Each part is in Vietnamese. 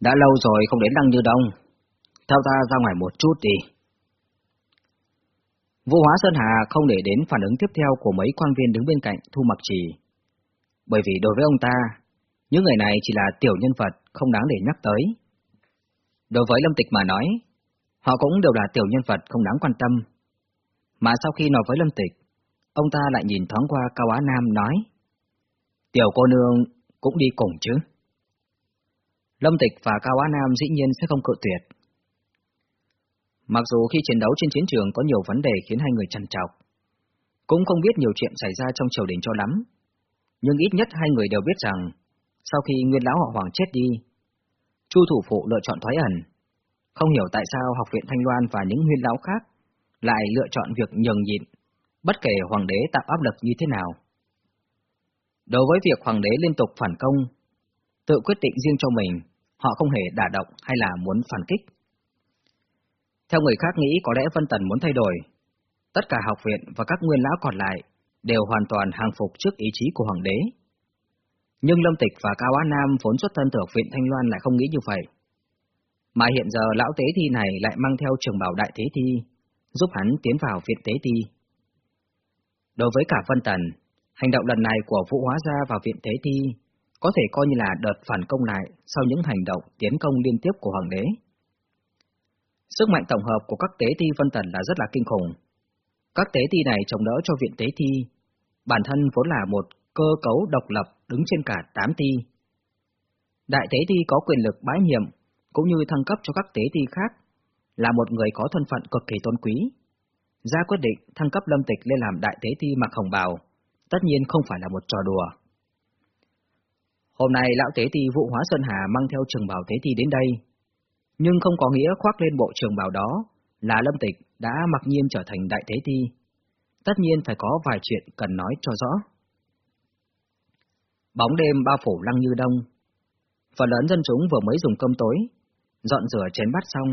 Đã lâu rồi không đến đăng Như Đông. Theo ta ra ngoài một chút đi. Vũ Hóa Sơn Hà không để đến phản ứng tiếp theo của mấy quan viên đứng bên cạnh Thu Mặc Trì. Bởi vì đối với ông ta, những người này chỉ là tiểu nhân vật không đáng để nhắc tới. Đối với Lâm Tịch mà nói, họ cũng đều là tiểu nhân vật không đáng quan tâm. Mà sau khi nói với Lâm Tịch, ông ta lại nhìn thoáng qua Cao Á Nam nói, Tiểu cô nương cũng đi cùng chứ. Lâm Tịch và Cao Á Nam dĩ nhiên sẽ không cự tuyệt. Mặc dù khi chiến đấu trên chiến trường có nhiều vấn đề khiến hai người trằn trọc, cũng không biết nhiều chuyện xảy ra trong triều đình cho lắm, nhưng ít nhất hai người đều biết rằng, sau khi Nguyên Lão họ Hoàng chết đi, Chu thủ phụ lựa chọn thoái ẩn. Không hiểu tại sao học viện Thanh Loan và những nguyên lão khác lại lựa chọn việc nhường nhịn, bất kể hoàng đế tạo áp lực như thế nào. Đối với việc hoàng đế liên tục phản công, tự quyết định riêng cho mình, họ không hề đả động hay là muốn phản kích. Theo người khác nghĩ có lẽ Vân Tần muốn thay đổi, tất cả học viện và các nguyên lão còn lại đều hoàn toàn hàng phục trước ý chí của hoàng đế. Nhưng Lâm Tịch và Cao Á Nam vốn xuất thân từ viện Thanh Loan lại không nghĩ như vậy. Mà hiện giờ lão tế thi này lại mang theo trường bảo đại thế thi, giúp hắn tiến vào viện tế thi. Đối với cả Vân Tần, hành động lần này của Vũ Hóa Gia vào viện tế thi có thể coi như là đợt phản công lại sau những hành động tiến công liên tiếp của Hoàng đế. Sức mạnh tổng hợp của các tế thi Vân Tần là rất là kinh khủng. Các tế thi này chống đỡ cho viện tế thi, bản thân vốn là một cơ cấu độc lập đứng trên cả 8 ti. Đại tế ti có quyền lực bãi nhiệm, cũng như thăng cấp cho các tế ti khác, là một người có thân phận cực kỳ tôn quý. Ra quyết định thăng cấp lâm tịch lên làm đại tế ti mặc hồng bào, tất nhiên không phải là một trò đùa. Hôm nay lão tế ti vụ hóa Sơn Hà mang theo trường bào tế ti đến đây, nhưng không có nghĩa khoác lên bộ trường bào đó là lâm tịch đã mặc nhiên trở thành đại tế ti. Tất nhiên phải có vài chuyện cần nói cho rõ. Bóng đêm bao phủ lăng như đông. Phần lớn dân chúng vừa mới dùng cơm tối, dọn rửa chén bát xong.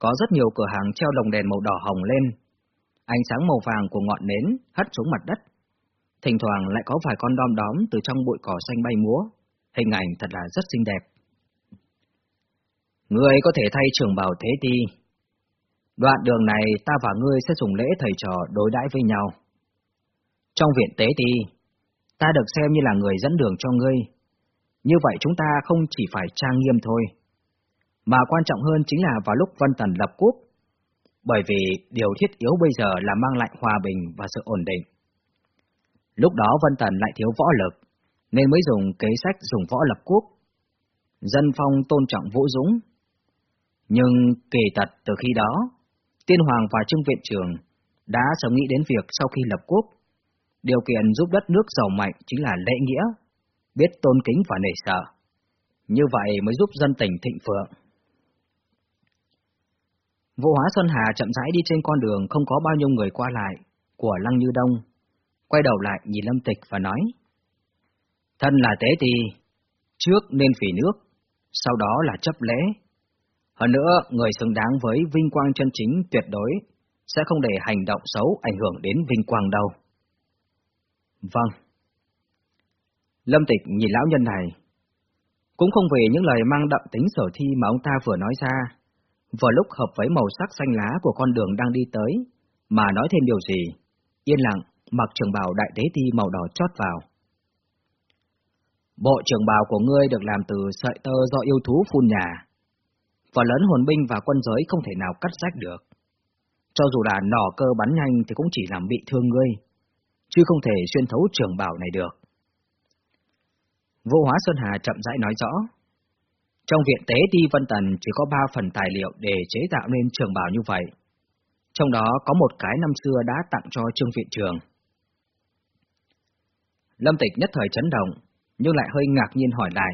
Có rất nhiều cửa hàng treo lồng đèn màu đỏ hồng lên. Ánh sáng màu vàng của ngọn nến hất xuống mặt đất. Thỉnh thoảng lại có vài con đom đóm từ trong bụi cỏ xanh bay múa. Hình ảnh thật là rất xinh đẹp. Ngươi có thể thay trưởng bào thế ti. Đoạn đường này ta và ngươi sẽ dùng lễ thầy trò đối đãi với nhau. Trong viện tế ti, ta được xem như là người dẫn đường cho ngươi. Như vậy chúng ta không chỉ phải trang nghiêm thôi, mà quan trọng hơn chính là vào lúc Vân Tần lập quốc, bởi vì điều thiết yếu bây giờ là mang lại hòa bình và sự ổn định. Lúc đó Vân Tần lại thiếu võ lực, nên mới dùng kế sách dùng võ lập quốc. Dân phong tôn trọng vũ dũng. Nhưng kỳ thật từ khi đó, Tiên Hoàng và Trương Viện Trường đã sớm nghĩ đến việc sau khi lập quốc, Điều kiện giúp đất nước giàu mạnh chính là lễ nghĩa, biết tôn kính và nể sợ. Như vậy mới giúp dân tỉnh thịnh phượng. Vũ Hóa Xuân Hà chậm rãi đi trên con đường không có bao nhiêu người qua lại, của Lăng Như Đông, quay đầu lại nhìn Lâm Tịch và nói. Thân là tế thì, trước nên phỉ nước, sau đó là chấp lễ. Hơn nữa, người xứng đáng với vinh quang chân chính tuyệt đối, sẽ không để hành động xấu ảnh hưởng đến vinh quang đâu. Vâng. Lâm Tịch nhìn lão nhân này. Cũng không vì những lời mang đậm tính sở thi mà ông ta vừa nói ra, vừa lúc hợp với màu sắc xanh lá của con đường đang đi tới, mà nói thêm điều gì. Yên lặng, mặc trường bào đại tế ti màu đỏ chót vào. Bộ trường bào của ngươi được làm từ sợi tơ do yêu thú phun nhà. Phần lớn hồn binh và quân giới không thể nào cắt rách được. Cho dù là nỏ cơ bắn nhanh thì cũng chỉ làm bị thương ngươi, chứ không thể xuyên thấu trường bào này được. Vô hóa Xuân Hà chậm rãi nói rõ. Trong viện tế Ti Vân Tần chỉ có ba phần tài liệu để chế tạo nên trường bào như vậy. Trong đó có một cái năm xưa đã tặng cho Trương Viện Trường. Lâm Tịch nhất thời chấn động, nhưng lại hơi ngạc nhiên hỏi lại.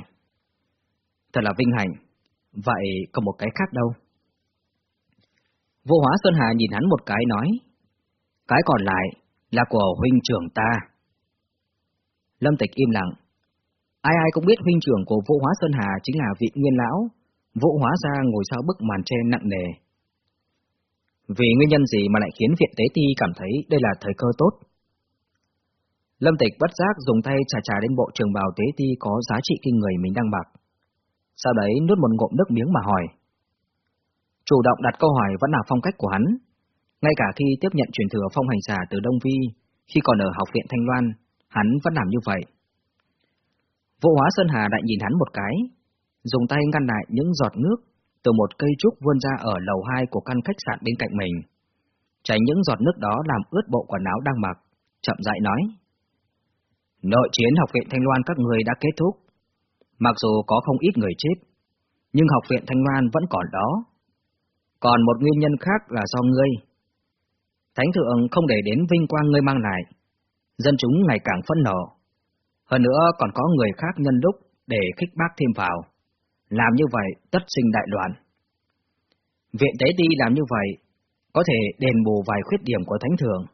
Thật là vinh hạnh, vậy còn một cái khác đâu? Vô hóa Sơn Hà nhìn hắn một cái nói, cái còn lại là của huynh trưởng ta. Lâm Tịch im lặng. Ai ai cũng biết huynh trưởng của Vũ Hóa Sơn Hà chính là vị nguyên lão, Vũ Hóa ra ngồi sau bức màn tre nặng nề. Vì nguyên nhân gì mà lại khiến viện tế ti cảm thấy đây là thời cơ tốt? Lâm Tịch bất giác dùng tay trà trà lên bộ trường bào tế ti có giá trị kinh người mình đang mặc. sau đấy nuốt một ngụm nước miếng mà hỏi. Chủ động đặt câu hỏi vẫn là phong cách của hắn. Ngay cả khi tiếp nhận truyền thừa phong hành giả từ Đông Vi, khi còn ở học viện Thanh Loan, hắn vẫn làm như vậy. Vũ Hóa Sơn Hà lại nhìn hắn một cái, dùng tay ngăn lại những giọt nước từ một cây trúc vươn ra ở lầu 2 của căn khách sạn bên cạnh mình. Tránh những giọt nước đó làm ướt bộ quần áo đang mặc, chậm rãi nói. Nội chiến học viện Thanh Loan các người đã kết thúc. Mặc dù có không ít người chết, nhưng học viện Thanh Loan vẫn còn đó. Còn một nguyên nhân khác là do ngươi. Thánh thượng không để đến vinh quang ngươi mang lại. Dân chúng ngày càng phẫn nộ. Hơn nữa còn có người khác nhân lúc để khích bác thêm vào. Làm như vậy tất sinh đại loạn. Viện tế đi làm như vậy, có thể đền bù vài khuyết điểm của thánh thượng.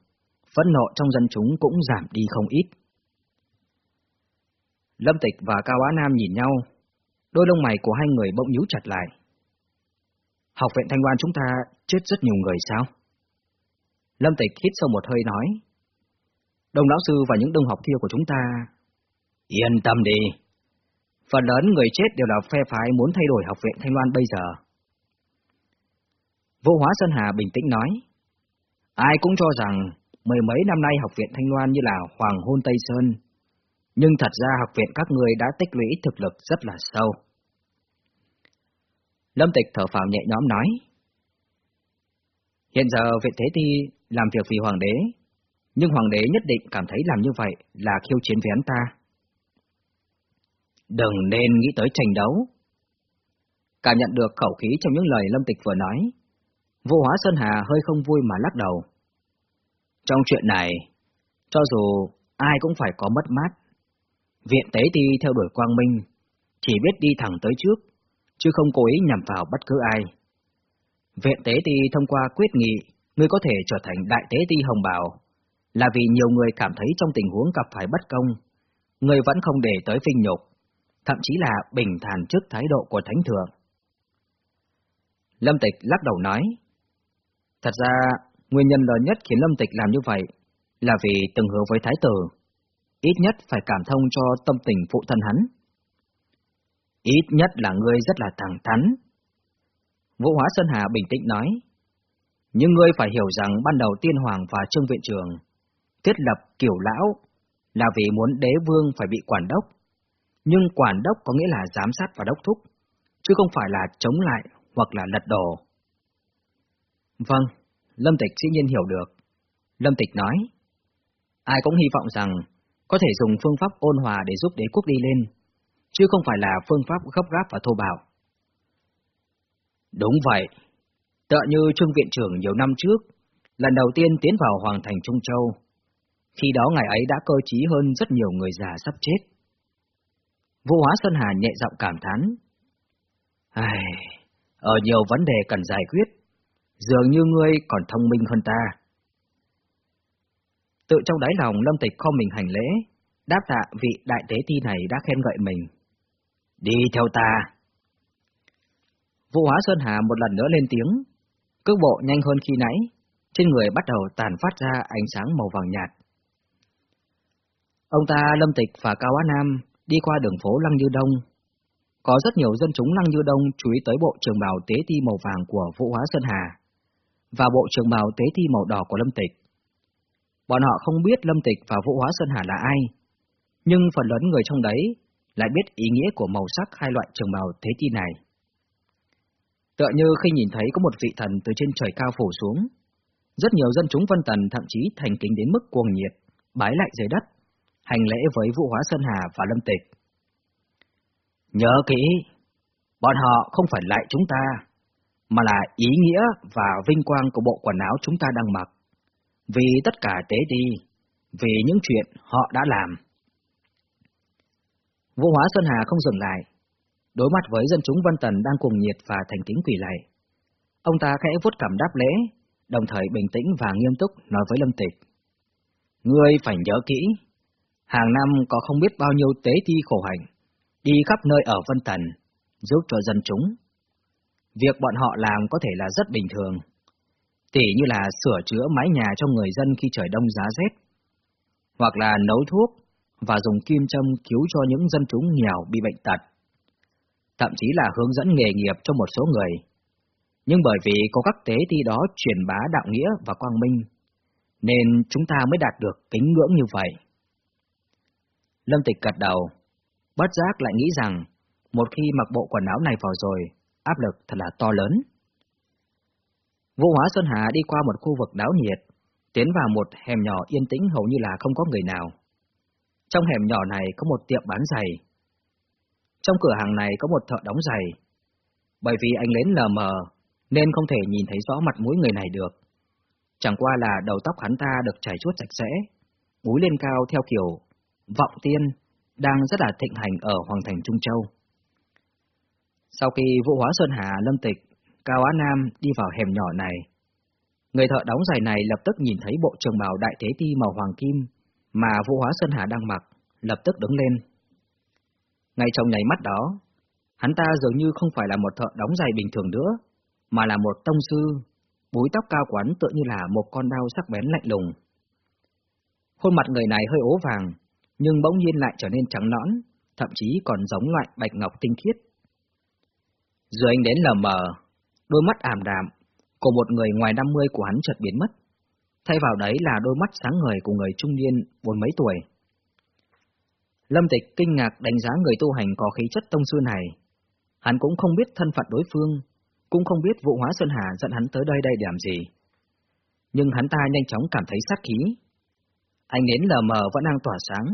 Phẫn nộ trong dân chúng cũng giảm đi không ít. Lâm Tịch và Cao Á Nam nhìn nhau, đôi lông mày của hai người bỗng nhíu chặt lại. Học viện Thanh Loan chúng ta chết rất nhiều người sao? Lâm Tịch hít sâu một hơi nói. Đồng lão sư và những đồng học kia của chúng ta... Yên tâm đi. Phần lớn người chết đều là phe phái muốn thay đổi học viện Thanh Loan bây giờ. Vô hóa Sơn Hà bình tĩnh nói. Ai cũng cho rằng mười mấy năm nay học viện Thanh Loan như là Hoàng Hôn Tây Sơn. Nhưng thật ra học viện các người đã tích lũy thực lực rất là sâu. Lâm Tịch thở phào nhẹ nhõm nói. Hiện giờ viện Thế Ti làm việc vì Hoàng đế, nhưng Hoàng đế nhất định cảm thấy làm như vậy là khiêu chiến với hắn ta. Đừng nên nghĩ tới tranh đấu. Cảm nhận được khẩu khí trong những lời Lâm Tịch vừa nói, vô hóa Sơn Hà hơi không vui mà lắc đầu. Trong chuyện này, cho dù ai cũng phải có mất mát, viện tế ti theo đuổi quang minh, chỉ biết đi thẳng tới trước, chứ không cố ý nhằm vào bất cứ ai. Viện tế ti thông qua quyết nghị, ngươi có thể trở thành đại tế ti hồng bào, là vì nhiều người cảm thấy trong tình huống gặp phải bất công, ngươi vẫn không để tới vinh nhục, thậm chí là bình thản trước thái độ của thánh thượng. Lâm Tịch lắc đầu nói, thật ra nguyên nhân lớn nhất khiến Lâm Tịch làm như vậy là vì từng hứa với thái tử, ít nhất phải cảm thông cho tâm tình phụ thân hắn. Ít nhất là ngươi rất là thẳng thắn. Vũ Hóa Sơn Hà bình tĩnh nói, nhưng ngươi phải hiểu rằng ban đầu tiên hoàng và trương viện trường thiết lập kiểu lão là vì muốn đế vương phải bị quản đốc, nhưng quản đốc có nghĩa là giám sát và đốc thúc, chứ không phải là chống lại hoặc là lật đổ. Vâng, Lâm Tịch dĩ nhiên hiểu được. Lâm Tịch nói, ai cũng hy vọng rằng có thể dùng phương pháp ôn hòa để giúp đế quốc đi lên, chứ không phải là phương pháp gấp gáp và thô bạo. Đúng vậy. Tựa như Trương Viện trưởng nhiều năm trước, lần đầu tiên tiến vào Hoàng thành Trung Châu. Khi đó ngày ấy đã cơ trí hơn rất nhiều người già sắp chết. Vô hóa Sơn Hà nhẹ giọng cảm thán. Ai, ở nhiều vấn đề cần giải quyết, dường như ngươi còn thông minh hơn ta. Tự trong đáy lòng Lâm Tịch không mình hành lễ, đáp tạ vị đại tế thi này đã khen ngợi mình. Đi theo ta. Vũ Hóa Sơn Hà một lần nữa lên tiếng, cước bộ nhanh hơn khi nãy, trên người bắt đầu tàn phát ra ánh sáng màu vàng nhạt. Ông ta Lâm Tịch và Cao Á Nam đi qua đường phố Lăng Như Đông. Có rất nhiều dân chúng Lăng Như Đông chú ý tới bộ trường bào tế ti màu vàng của Vũ Hóa Sơn Hà và bộ trường bào tế ti màu đỏ của Lâm Tịch. Bọn họ không biết Lâm Tịch và Vũ Hóa Sơn Hà là ai, nhưng phần lớn người trong đấy lại biết ý nghĩa của màu sắc hai loại trường bào thế chi này. Tựa như khi nhìn thấy có một vị thần từ trên trời cao phủ xuống, rất nhiều dân chúng Vân Tần thậm chí thành kính đến mức cuồng nhiệt, bái lại dưới đất, hành lễ với Vũ Hóa Sơn Hà và Lâm Tịch. Nhớ kỹ, bọn họ không phải lại chúng ta, mà là ý nghĩa và vinh quang của bộ quần áo chúng ta đang mặc, vì tất cả tế ti, vì những chuyện họ đã làm. Vũ Hóa Xuân Hà không dừng lại. Đối mặt với dân chúng Vân Tần đang cuồng nhiệt và thành kính quỷ lạy. Ông ta khẽ vuốt cảm đáp lễ, đồng thời bình tĩnh và nghiêm túc nói với Lâm Tịch. Ngươi phải nhớ kỹ, hàng năm có không biết bao nhiêu tế thi khổ hạnh, đi khắp nơi ở Vân Tần, giúp cho dân chúng. Việc bọn họ làm có thể là rất bình thường, tỉ như là sửa chữa mái nhà cho người dân khi trời đông giá rét, hoặc là nấu thuốc và dùng kim châm cứu cho những dân chúng nghèo bị bệnh tật. thậm chí là hướng dẫn nghề nghiệp cho một số người. Nhưng bởi vì có các tế ti đó truyền bá đạo nghĩa và quang minh, nên chúng ta mới đạt được kính ngưỡng như vậy. Lâm Tịch gật đầu, bất giác lại nghĩ rằng, một khi mặc bộ quần áo này vào rồi, áp lực thật là to lớn. Vũ Hóa Sơn Hà đi qua một khu vực đáo nhiệt, tiến vào một hẻm nhỏ yên tĩnh hầu như là không có người nào. Trong hẻm nhỏ này có một tiệm bán giày. Trong cửa hàng này có một thợ đóng giày. Bởi vì anh lén lờ mờ, nên không thể nhìn thấy rõ mặt mũi người này được. Chẳng qua là đầu tóc hắn ta được chảy chuốt sạch sẽ, búi lên cao theo kiểu vọng tiên, đang rất là thịnh hành ở Hoàng thành Trung Châu. Sau khi Vũ Hóa Sơn Hà lâm tịch, Cao Á Nam đi vào hẻm nhỏ này, người thợ đóng giày này lập tức nhìn thấy bộ trường bào đại thế ti màu hoàng kim mà Vũ Hóa Sơn Hà đang mặc, lập tức đứng lên. Ngay trong nháy mắt đó, hắn ta dường như không phải là một thợ đóng giày bình thường nữa, mà là một tông sư, búi tóc cao quắn tựa như là một con đao sắc bén lạnh lùng. Khuôn mặt người này hơi ố vàng, nhưng bỗng nhiên lại trở nên trắng nõn, thậm chí còn giống loại bạch ngọc tinh khiết. Dưới anh đến lờ mờ, đôi mắt ảm đạm, của một người ngoài 50 của hắn chợt biến mất. Thay vào đấy là đôi mắt sáng ngời của người trung niên bốn mấy tuổi. Lâm Tịch kinh ngạc đánh giá người tu hành có khí chất tông sư này. Hắn cũng không biết thân phận đối phương, cũng không biết vụ hóa Sơn Hà dẫn hắn tới đây đây để làm gì. Nhưng hắn ta nhanh chóng cảm thấy sát khí. Ánh nến lờ mờ vẫn đang tỏa sáng.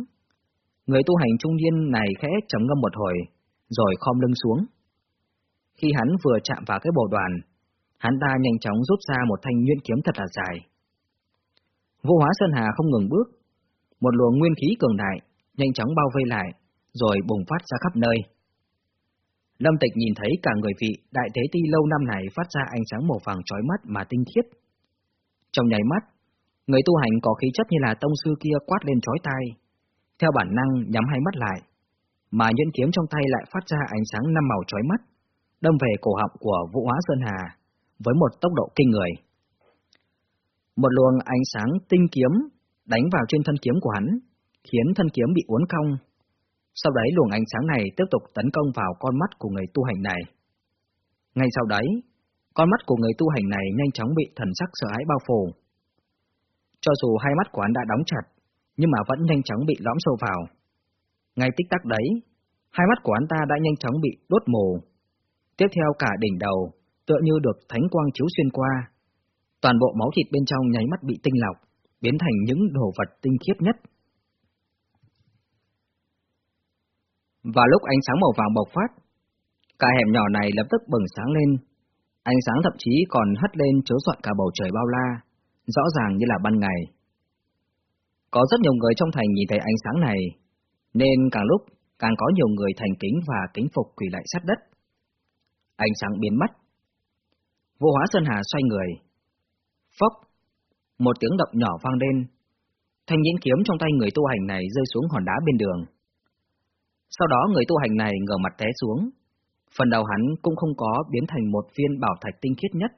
Người tu hành trung niên này khẽ chấm ngâm một hồi, rồi khom lưng xuống. Khi hắn vừa chạm vào cái bồ đoàn, hắn ta nhanh chóng rút ra một thanh nguyên kiếm thật là dài. Vô hóa Sơn Hà không ngừng bước, một luồng nguyên khí cường đại, nhanh chóng bao vây lại, rồi bùng phát ra khắp nơi. Lâm Tịch nhìn thấy cả người vị đại tế ti lâu năm này phát ra ánh sáng màu vàng chói mắt mà tinh khiết. Trong nháy mắt, người tu hành có khí chất như là tông sư kia quát lên chói tai, theo bản năng nhắm hai mắt lại, mà nhuyễn kiếm trong tay lại phát ra ánh sáng năm màu chói mắt, đâm về cổ họng của Vũ Hóa Sơn Hà với một tốc độ kinh người. Một luồng ánh sáng tinh kiếm đánh vào trên thân kiếm của hắn, khiến thân kiếm bị uốn cong. Sau đấy luồng ánh sáng này tiếp tục tấn công vào con mắt của người tu hành này. Ngay sau đấy, con mắt của người tu hành này nhanh chóng bị thần sắc sợ hãi bao phủ. Cho dù hai mắt của hắn đã đóng chặt, nhưng mà vẫn nhanh chóng bị lõm sâu vào. Ngay tích tắc đấy, hai mắt của hắn ta đã nhanh chóng bị đốt mù. Tiếp theo cả đỉnh đầu, tựa như được thánh quang chiếu xuyên qua. Toàn bộ máu thịt bên trong nháy mắt bị tinh lọc, biến thành những đồ vật tinh khiết nhất. Và lúc ánh sáng màu vàng bộc phát, cả hẻm nhỏ này lập tức bừng sáng lên. Ánh sáng thậm chí còn hất lên chiếu soạn cả bầu trời bao la, rõ ràng như là ban ngày. Có rất nhiều người trong thành nhìn thấy ánh sáng này, nên càng lúc càng có nhiều người thành kính và kính phục quỳ lại sát đất. Ánh sáng biến mất. Vô hóa Sơn Hà xoay người. Phốc! Một tiếng động nhỏ vang lên. Thanh nhẫn kiếm trong tay người tu hành này rơi xuống hòn đá bên đường. Sau đó người tu hành này ngửa mặt té xuống. Phần đầu hắn cũng không có biến thành một viên bảo thạch tinh khiết nhất.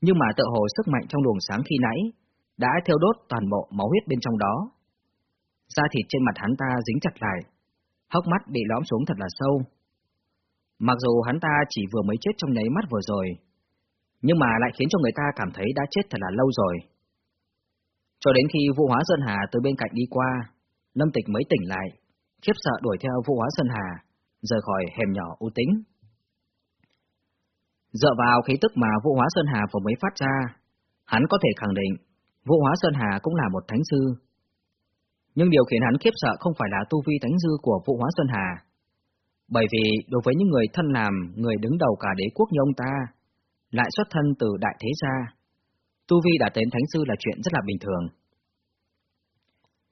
Nhưng mà tự hồ sức mạnh trong luồng sáng khi nãy đã theo đốt toàn bộ máu huyết bên trong đó. Da thịt trên mặt hắn ta dính chặt lại, hốc mắt bị lõm xuống thật là sâu. Mặc dù hắn ta chỉ vừa mới chết trong nháy mắt vừa rồi, nhưng mà lại khiến cho người ta cảm thấy đã chết thật là lâu rồi. Cho đến khi Vũ Hóa Sơn Hà từ bên cạnh đi qua, Lâm Tịch mới tỉnh lại, khiếp sợ đuổi theo Vũ Hóa Sơn Hà, rời khỏi hẻm nhỏ u tính. Dựa vào khí tức mà Vũ Hóa Sơn Hà vừa mới phát ra, hắn có thể khẳng định Vũ Hóa Sơn Hà cũng là một thánh sư. Nhưng điều khiến hắn khiếp sợ không phải là tu vi thánh sư của Vũ Hóa Sơn Hà. Bởi vì đối với những người thân làm người đứng đầu cả đế quốc như ông ta, lại xuất thân từ đại thế gia, tu vi đã đến thánh sư là chuyện rất là bình thường.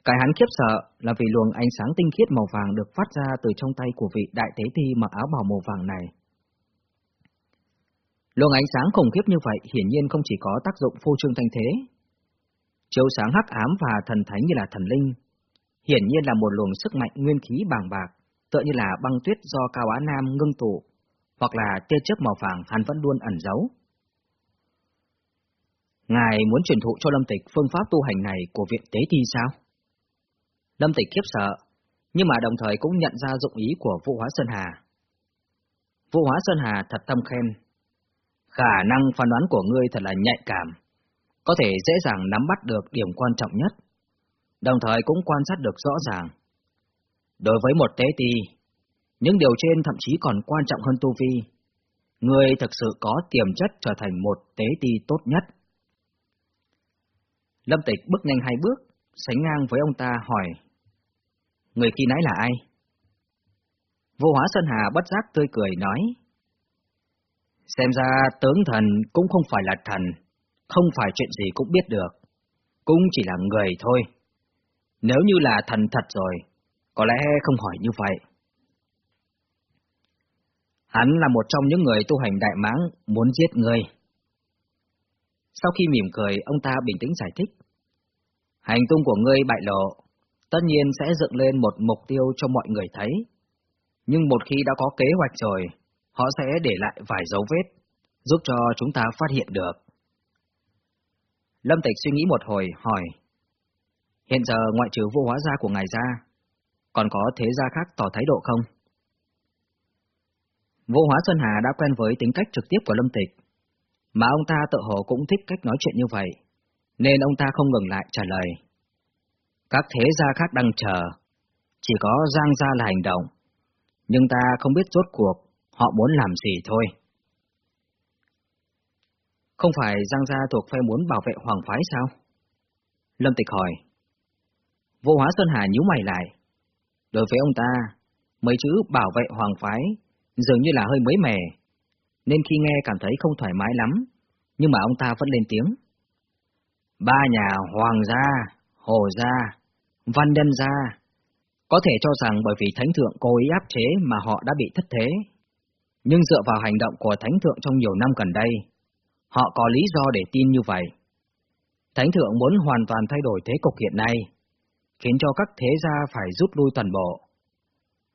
Cái hắn khiếp sợ là vì luồng ánh sáng tinh khiết màu vàng được phát ra từ trong tay của vị đại thế thi mặc áo bào màu vàng này. Luồng ánh sáng khủng khiếp như vậy hiển nhiên không chỉ có tác dụng phô trương thanh thế, chiếu sáng hắc ám và thần thánh như là thần linh. Hiển nhiên là một luồng sức mạnh nguyên khí bàng bạc, tựa như là băng tuyết do Cao Á Nam ngưng tụ, hoặc là tia chớp màu vàng hắn vẫn luôn ẩn giấu. Ngài muốn truyền thụ cho Lâm Tịch phương pháp tu hành này của viện tế thi sao? Lâm Tịch khiếp sợ, nhưng mà đồng thời cũng nhận ra dụng ý của Vũ Hóa Sơn Hà. vũ Hóa Sơn Hà thật tâm khen. Khả năng phán đoán của ngươi thật là nhạy cảm, có thể dễ dàng nắm bắt được điểm quan trọng nhất, đồng thời cũng quan sát được rõ ràng. Đối với một tế ti, những điều trên thậm chí còn quan trọng hơn tu vi. người thực sự có tiềm chất trở thành một tế ti tốt nhất. Lâm Tịch bước nhanh hai bước, sánh ngang với ông ta hỏi. Người khi nãy là ai? Vô hóa Sơn Hà bất giác tươi cười nói. Xem ra tướng thần cũng không phải là thần, không phải chuyện gì cũng biết được, cũng chỉ là người thôi. Nếu như là thần thật rồi, có lẽ không hỏi như vậy. Hắn là một trong những người tu hành đại mãng muốn giết người. Sau khi mỉm cười, ông ta bình tĩnh giải thích. Hành tung của ngươi bại lộ, tất nhiên sẽ dựng lên một mục tiêu cho mọi người thấy. Nhưng một khi đã có kế hoạch rồi, họ sẽ để lại vài dấu vết, giúp cho chúng ta phát hiện được. Lâm Tịch suy nghĩ một hồi, hỏi. Hiện giờ ngoại trừ vô hóa gia của ngài ra, còn có thế gia khác tỏ thái độ không? Vô hóa Sơn Hà đã quen với tính cách trực tiếp của Lâm Tịch, mà ông ta tự hồ cũng thích cách nói chuyện như vậy, nên ông ta không ngừng lại trả lời. Các thế gia khác đang chờ, chỉ có Giang gia là hành động, nhưng ta không biết rốt cuộc họ muốn làm gì thôi. Không phải Giang gia thuộc phe muốn bảo vệ hoàng phái sao? Lâm Tịch hỏi. Vô hóa Sơn Hà nhíu mày lại. Đối với ông ta, mấy chữ bảo vệ hoàng phái dường như là hơi mới mẻ, nên khi nghe cảm thấy không thoải mái lắm, nhưng mà ông ta vẫn lên tiếng. Ba nhà hoàng gia, hồ gia, văn nhân gia, có thể cho rằng bởi vì thánh thượng cố ý áp chế mà họ đã bị thất thế. Nhưng dựa vào hành động của thánh thượng trong nhiều năm gần đây, họ có lý do để tin như vậy. Thánh thượng muốn hoàn toàn thay đổi thế cục hiện nay, khiến cho các thế gia phải rút lui toàn bộ.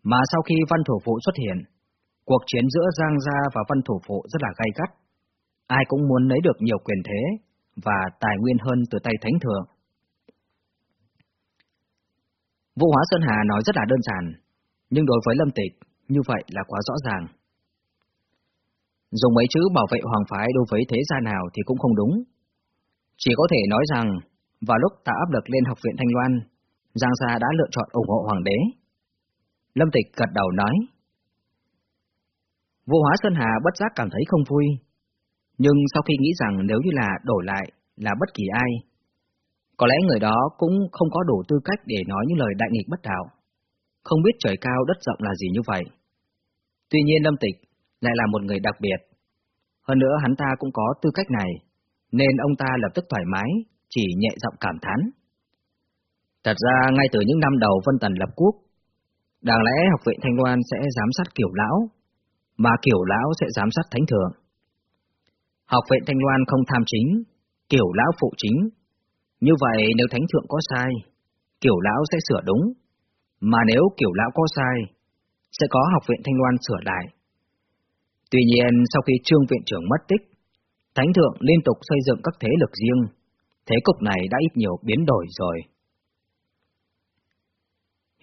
Mà sau khi văn thủ phụ xuất hiện, cuộc chiến giữa Giang Gia và văn thủ phụ rất là gay gắt. Ai cũng muốn lấy được nhiều quyền thế và tài nguyên hơn từ tay thánh thượng. Vũ Hóa Sơn Hà nói rất là đơn giản, nhưng đối với Lâm Tịch, như vậy là quá rõ ràng. Dùng mấy chữ bảo vệ hoàng phái đối với thế gia nào thì cũng không đúng. Chỉ có thể nói rằng, vào lúc tạo áp lực lên học viện Thanh Loan, Giang Sa đã lựa chọn ủng hộ hoàng đế. Lâm Tịch gật đầu nói. Vô hóa Sơn Hà bất giác cảm thấy không vui, nhưng sau khi nghĩ rằng nếu như là đổi lại là bất kỳ ai, có lẽ người đó cũng không có đủ tư cách để nói những lời đại nghịch bất đạo. Không biết trời cao đất rộng là gì như vậy. Tuy nhiên Lâm Tịch lại là một người đặc biệt. Hơn nữa hắn ta cũng có tư cách này, nên ông ta lập tức thoải mái, chỉ nhẹ giọng cảm thán. Thật ra ngay từ những năm đầu Vân Tần lập quốc, đáng lẽ học viện Thanh Loan sẽ giám sát kiểu lão, mà kiểu lão sẽ giám sát thánh thượng. Học viện Thanh Loan không tham chính, kiểu lão phụ chính, như vậy nếu thánh thượng có sai, kiểu lão sẽ sửa đúng, mà nếu kiểu lão có sai, sẽ có học viện Thanh Loan sửa lại. Tuy nhiên, sau khi trương viện trưởng mất tích, thánh thượng liên tục xây dựng các thế lực riêng, thế cục này đã ít nhiều biến đổi rồi.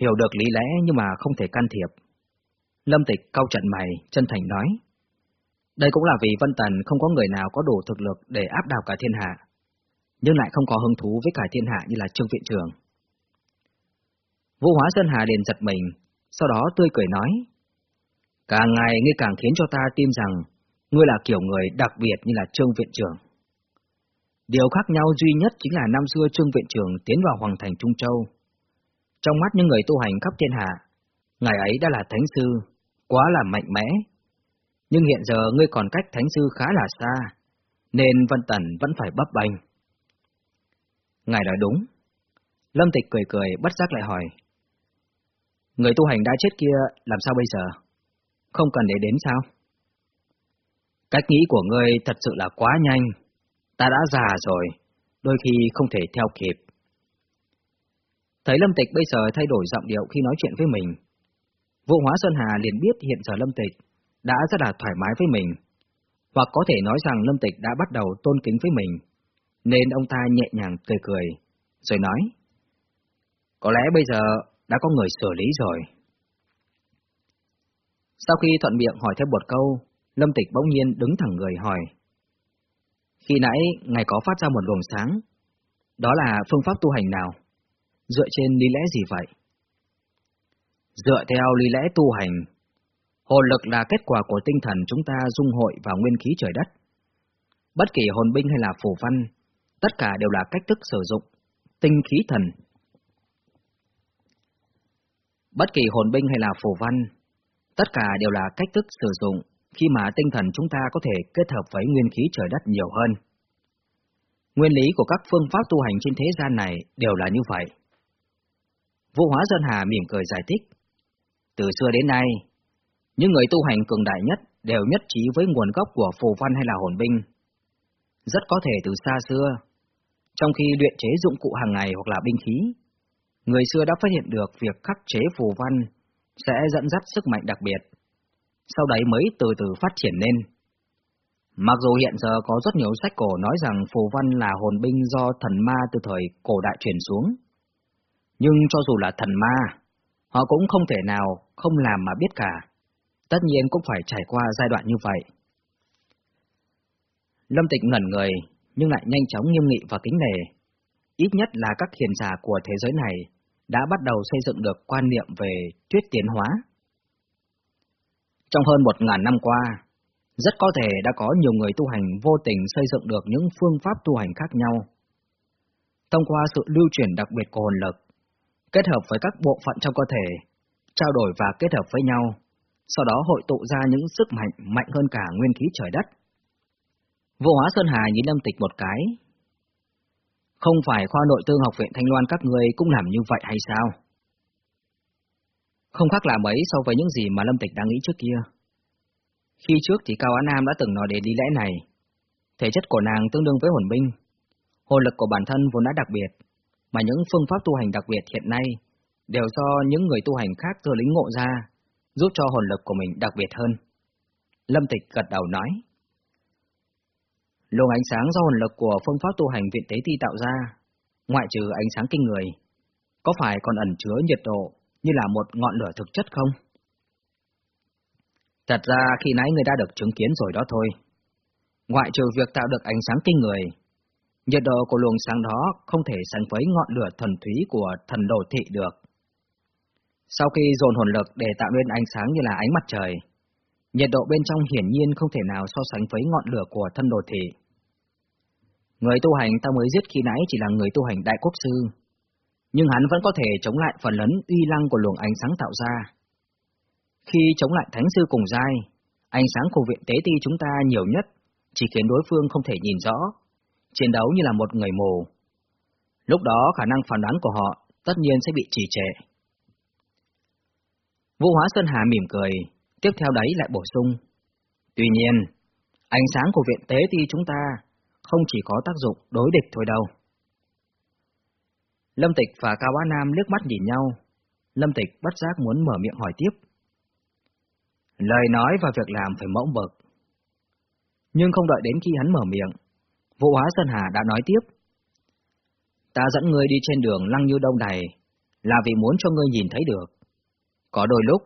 Hiểu được lý lẽ nhưng mà không thể can thiệp. Lâm Tịch cau trận mày, chân thành nói. Đây cũng là vì Vân Tần không có người nào có đủ thực lực để áp đảo cả thiên hạ nhưng lại không có hứng thú với cả thiên hạ như là Trương Viện Trường. Vũ Hóa Sơn Hà liền giật mình, sau đó tươi cười nói, Càng ngày ngươi càng khiến cho ta tin rằng ngươi là kiểu người đặc biệt như là Trương Viện Trường. Điều khác nhau duy nhất chính là năm xưa Trương Viện Trường tiến vào Hoàng Thành Trung Châu. Trong mắt những người tu hành khắp thiên hạ, ngài ấy đã là thánh sư, quá là mạnh mẽ. Nhưng hiện giờ ngươi còn cách thánh sư khá là xa, nên Vân Tần vẫn phải bấp bênh. Ngài nói đúng. Lâm Tịch cười cười, bất giác lại hỏi. Người tu hành đã chết kia làm sao bây giờ? Không cần để đến sao? Cách nghĩ của ngươi thật sự là quá nhanh. Ta đã già rồi, đôi khi không thể theo kịp. Thấy Lâm Tịch bây giờ thay đổi giọng điệu khi nói chuyện với mình. Vũ Hóa Sơn Hà liền biết hiện giờ Lâm Tịch đã rất là thoải mái với mình, hoặc có thể nói rằng Lâm Tịch đã bắt đầu tôn kính với mình nên ông ta nhẹ nhàng cười cười, rồi nói, có lẽ bây giờ đã có người xử lý rồi. Sau khi thuận miệng hỏi thêm một câu, Lâm Tịch bỗng nhiên đứng thẳng người hỏi. Khi nãy ngài có phát ra một luồng sáng, đó là phương pháp tu hành nào? Dựa trên lý lẽ gì vậy? Dựa theo lý lẽ tu hành, hồn lực là kết quả của tinh thần chúng ta dung hội vào nguyên khí trời đất. Bất kỳ hồn binh hay là phù văn, tất cả đều là cách thức sử dụng tinh khí thần. Bất kỳ hồn binh hay là phù văn, tất cả đều là cách thức sử dụng khi mà tinh thần chúng ta có thể kết hợp với nguyên khí trời đất nhiều hơn. Nguyên lý của các phương pháp tu hành trên thế gian này đều là như vậy. Vũ Hóa Dân Hà mỉm cười giải thích. Từ xưa đến nay, những người tu hành cường đại nhất đều nhất trí với nguồn gốc của phù văn hay là hồn binh. Rất có thể từ xa xưa, trong khi luyện chế dụng cụ hàng ngày hoặc là binh khí, người xưa đã phát hiện được việc khắc chế phù văn sẽ dẫn dắt sức mạnh đặc biệt, sau đấy mới từ từ phát triển lên. Mặc dù hiện giờ có rất nhiều sách cổ nói rằng phù văn là hồn binh do thần ma từ thời cổ đại truyền xuống, nhưng cho dù là thần ma, họ cũng không thể nào không làm mà biết cả. Tất nhiên cũng phải trải qua giai đoạn như vậy. Lâm Tịch ngẩn người, nhưng lại nhanh chóng nghiêm nghị và kính nề. Ít nhất là các hiền giả của thế giới này đã bắt đầu xây dựng được quan niệm về tuyết tiến hóa. Trong hơn một ngàn năm qua, rất có thể đã có nhiều người tu hành vô tình xây dựng được những phương pháp tu hành khác nhau. Thông qua sự lưu truyền đặc biệt của hồn lực, kết hợp với các bộ phận trong cơ thể, trao đổi và kết hợp với nhau, sau đó hội tụ ra những sức mạnh mạnh hơn cả nguyên khí trời đất. Vô hóa Sơn Hà nhìn Lâm Tịch một cái. Không phải khoa nội tương học viện Thanh Loan các người cũng làm như vậy hay sao? Không khác là mấy so với những gì mà Lâm Tịch đang nghĩ trước kia. Khi trước thì Cao Á Nam đã từng nói đến lý lẽ này. Thể chất của nàng tương đương với hồn binh. Hồn lực của bản thân vốn đã đặc biệt, mà những phương pháp tu hành đặc biệt hiện nay đều do những người tu hành khác thừa lĩnh ngộ ra, giúp cho hồn lực của mình đặc biệt hơn. Lâm Tịch gật đầu nói. Luồng ánh sáng do hồn lực của phương pháp tu hành viện tế ti tạo ra, ngoại trừ ánh sáng kinh người, có phải còn ẩn chứa nhiệt độ như là một ngọn lửa thực chất không? Thật ra khi nãy người đã được chứng kiến rồi đó thôi. Ngoại trừ việc tạo được ánh sáng kinh người, nhiệt độ của luồng sáng đó không thể sánh với ngọn lửa thần thúy của thần đồ thị được. Sau khi dồn hồn lực để tạo nên ánh sáng như là ánh mặt trời, nhiệt độ bên trong hiển nhiên không thể nào so sánh với ngọn lửa của thân đồ thị. Người tu hành ta mới giết khi nãy chỉ là người tu hành đại quốc sư, nhưng hắn vẫn có thể chống lại phần lớn uy lăng của luồng ánh sáng tạo ra. Khi chống lại thánh sư cùng giai, ánh sáng của viện tế ti chúng ta nhiều nhất chỉ khiến đối phương không thể nhìn rõ, chiến đấu như là một người mù. Lúc đó khả năng phản đoán của họ tất nhiên sẽ bị trì trệ. Vũ Hóa Sơn Hà mỉm cười, tiếp theo đấy lại bổ sung. Tuy nhiên, ánh sáng của viện tế ti chúng ta không chỉ có tác dụng đối địch thôi đâu. Lâm Tịch và Cao Á Nam liếc mắt nhìn nhau. Lâm Tịch bất giác muốn mở miệng hỏi tiếp. Lời nói và việc làm phải mẫu mực. Nhưng không đợi đến khi hắn mở miệng, Vũ Hóa Sơn Hà đã nói tiếp. Ta dẫn ngươi đi trên đường lăng như đông này là vì muốn cho ngươi nhìn thấy được. Có đôi lúc,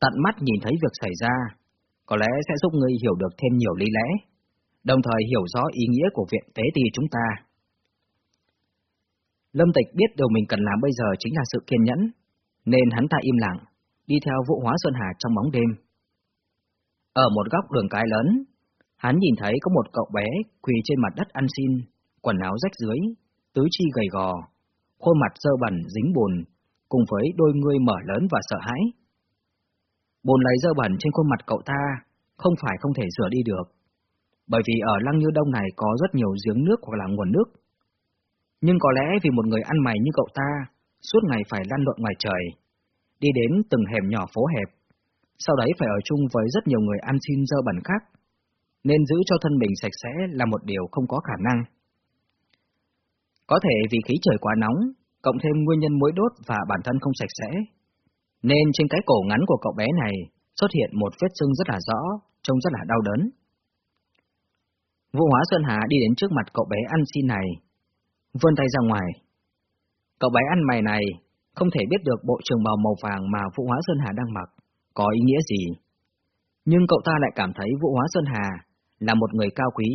tận mắt nhìn thấy việc xảy ra, có lẽ sẽ giúp ngươi hiểu được thêm nhiều lý lẽ, đồng thời hiểu rõ ý nghĩa của viện tế ti chúng ta. Lâm Tịch biết điều mình cần làm bây giờ chính là sự kiên nhẫn, nên hắn ta im lặng, đi theo Vũ Hóa Sơn Hà trong bóng đêm. Ở một góc đường cái lớn, hắn nhìn thấy có một cậu bé quỳ trên mặt đất ăn xin, quần áo rách dưới, tứ chi gầy gò, khuôn mặt dơ bẩn dính bùn, cùng với đôi ngươi mở lớn và sợ hãi. Bùn lấy dơ bẩn trên khuôn mặt cậu ta không phải không thể rửa đi được, bởi vì ở Lăng Như Đông này có rất nhiều giếng nước hoặc là nguồn nước. Nhưng có lẽ vì một người ăn mày như cậu ta suốt ngày phải lăn lộn ngoài trời, đi đến từng hẻm nhỏ phố hẹp, sau đấy phải ở chung với rất nhiều người ăn xin dơ bẩn khác, nên giữ cho thân mình sạch sẽ là một điều không có khả năng. Có thể vì khí trời quá nóng, cộng thêm nguyên nhân muối đốt và bản thân không sạch sẽ, nên trên cái cổ ngắn của cậu bé này xuất hiện một vết sưng rất là rõ, trông rất là đau đớn. Vũ Hóa Sơn Hà đi đến trước mặt cậu bé ăn xin này, vươn tay ra ngoài. Cậu bé ăn mày này không thể biết được bộ trường bào màu vàng mà Vũ Hóa Sơn Hà đang mặc có ý nghĩa gì, Nhưng cậu ta lại cảm thấy Vũ Hóa Sơn Hà là một người cao quý,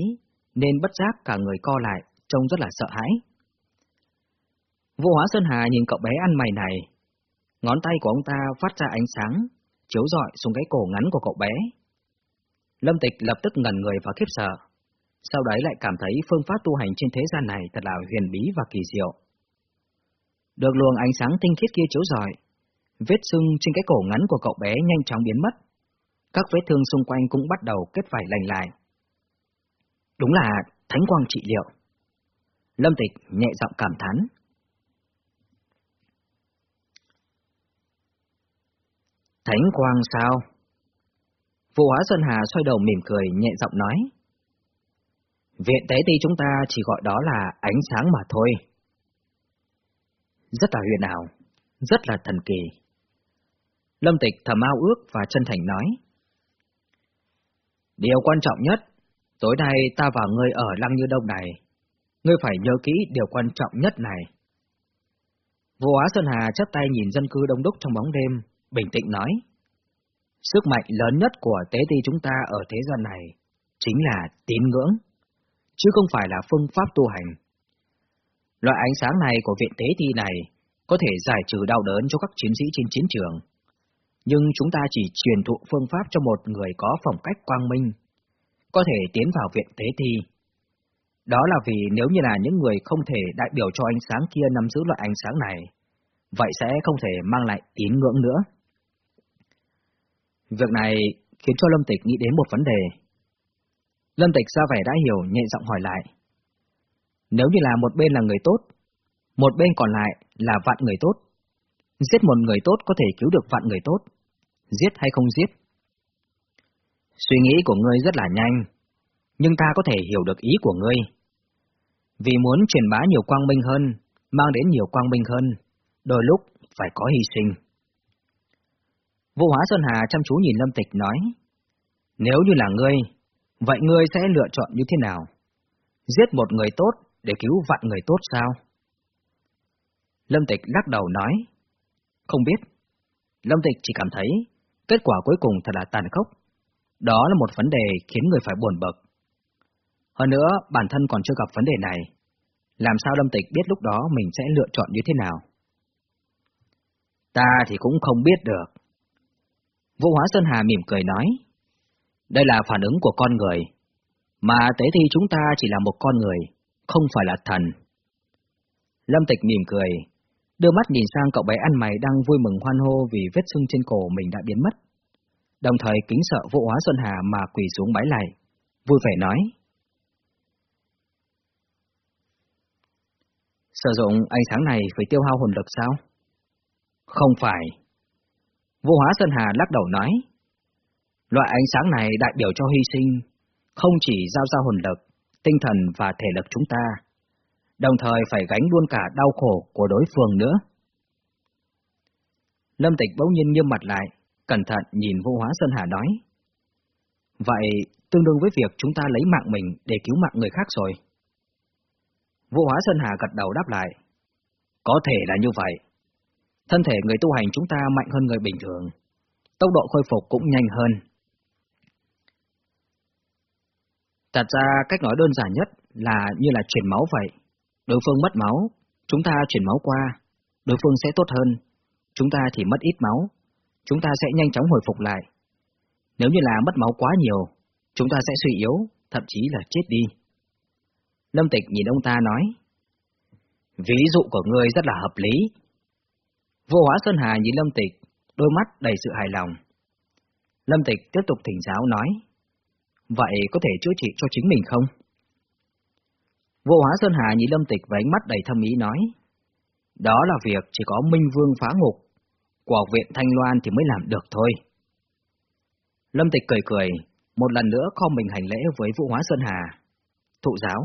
nên bất giác cả người co lại, trông rất là sợ hãi. Vô Hóa Sơn Hà nhìn cậu bé ăn mày này, ngón tay của ông ta phát ra ánh sáng, chiếu rọi xuống cái cổ ngắn của cậu bé. Lâm Tịch lập tức ngẩn người và khiếp sợ, sau đấy lại cảm thấy phương pháp tu hành trên thế gian này thật là huyền bí và kỳ diệu. Được luồng ánh sáng tinh khiết kia chiếu rọi, vết sưng trên cái cổ ngắn của cậu bé nhanh chóng biến mất. Các vết thương xung quanh cũng bắt đầu kết vảy lành lại. Đúng là thánh quang trị liệu. Lâm Tịch nhẹ giọng cảm thán. Thánh quang sao? Vụ hóa Sơn Hà xoay đầu mỉm cười nhẹ giọng nói. Viện tế ti chúng ta chỉ gọi đó là ánh sáng mà thôi. Rất là huyền ảo, rất là thần kỳ. Lâm Tịch thầm ao ước và chân thành nói. Điều quan trọng nhất, tối nay ta và ngươi ở Lăng Như Đông này, ngươi phải nhớ kỹ điều quan trọng nhất này. Vô Á Sơn Hà chắp tay nhìn dân cư đông đúc trong bóng đêm, bình tĩnh nói. Sức mạnh lớn nhất của tế ti chúng ta ở thế gian này chính là tín ngưỡng, chứ không phải là phương pháp tu hành. Loại ánh sáng này của viện tế ti này có thể giải trừ đau đớn cho các chiến sĩ trên chiến trường, nhưng chúng ta chỉ truyền thụ phương pháp cho một người có phong cách quang minh, có thể tiến vào viện tế thi. Đó là vì nếu như là những người không thể đại biểu cho ánh sáng kia nắm giữ loại ánh sáng này, vậy sẽ không thể mang lại tín ngưỡng nữa. Việc này khiến cho Lâm Tịch nghĩ đến một vấn đề. Lâm Tịch ra vẻ đã hiểu nhẹ giọng hỏi lại. Nếu như là một bên là người tốt, một bên còn lại là vạn người tốt, giết một người tốt có thể cứu được vạn người tốt, giết hay không giết? Suy nghĩ của ngươi rất là nhanh, nhưng ta có thể hiểu được ý của ngươi. Vì muốn truyền bá nhiều quang minh hơn, mang đến nhiều quang minh hơn, đôi lúc phải có hy sinh. Vô hóa Sơn Hà chăm chú nhìn Lâm Tịch nói, nếu như là ngươi, vậy ngươi sẽ lựa chọn như thế nào? Giết một người tốt để cứu vạn người tốt sao? Lâm Tịch lắc đầu nói, không biết. Lâm Tịch chỉ cảm thấy kết quả cuối cùng thật là tàn khốc. Đó là một vấn đề khiến người phải buồn bực. Hơn nữa, bản thân còn chưa gặp vấn đề này. Làm sao Lâm Tịch biết lúc đó mình sẽ lựa chọn như thế nào? Ta thì cũng không biết được. Vũ Hóa Sơn Hà mỉm cười nói. Đây là phản ứng của con người. Mà tế thì chúng ta chỉ là một con người, không phải là thần. Lâm Tịch mỉm cười, đưa mắt nhìn sang cậu bé ăn mày đang vui mừng hoan hô vì vết sưng trên cổ mình đã biến mất. Đồng thời kính sợ Vũ Hóa xuân Hà mà quỳ xuống bái lại, vui vẻ nói. Sử dụng ánh sáng này phải tiêu hao hồn lực sao? Không phải. Vô hóa xuân Hà lắc đầu nói. Loại ánh sáng này đại biểu cho hy sinh, không chỉ giao ra hồn lực, tinh thần và thể lực chúng ta, đồng thời phải gánh luôn cả đau khổ của đối phương nữa. Lâm Tịch bỗng nhiên nghiêm mặt lại, cẩn thận nhìn vô hóa Sơn Hà nói. Vậy tương đương với việc chúng ta lấy mạng mình để cứu mạng người khác rồi. Vô hóa Sơn Hà gật đầu đáp lại. Có thể là như vậy. Thân thể người tu hành chúng ta mạnh hơn người bình thường. Tốc độ khôi phục cũng nhanh hơn. Thật ra cách nói đơn giản nhất là như là chuyển máu vậy. Đối phương mất máu, chúng ta chuyển máu qua. Đối phương sẽ tốt hơn. Chúng ta thì mất ít máu. Chúng ta sẽ nhanh chóng hồi phục lại. Nếu như là mất máu quá nhiều, chúng ta sẽ suy yếu, thậm chí là chết đi. Lâm Tịch nhìn ông ta nói. Ví dụ của ngươi rất là hợp lý. Vô hóa Sơn Hà nhìn Lâm Tịch, đôi mắt đầy sự hài lòng. Lâm Tịch tiếp tục thỉnh giáo nói. Vậy có thể chữa trị cho chính mình không? Vô hóa Sơn Hà nhìn Lâm Tịch với ánh mắt đầy thâm ý nói. Đó là việc chỉ có Minh Vương phá ngục, của học viện Thanh Loan thì mới làm được thôi. Lâm Tịch cười cười, một lần nữa không mình hành lễ với Vũ Hóa Sơn Hà. Thụ giáo.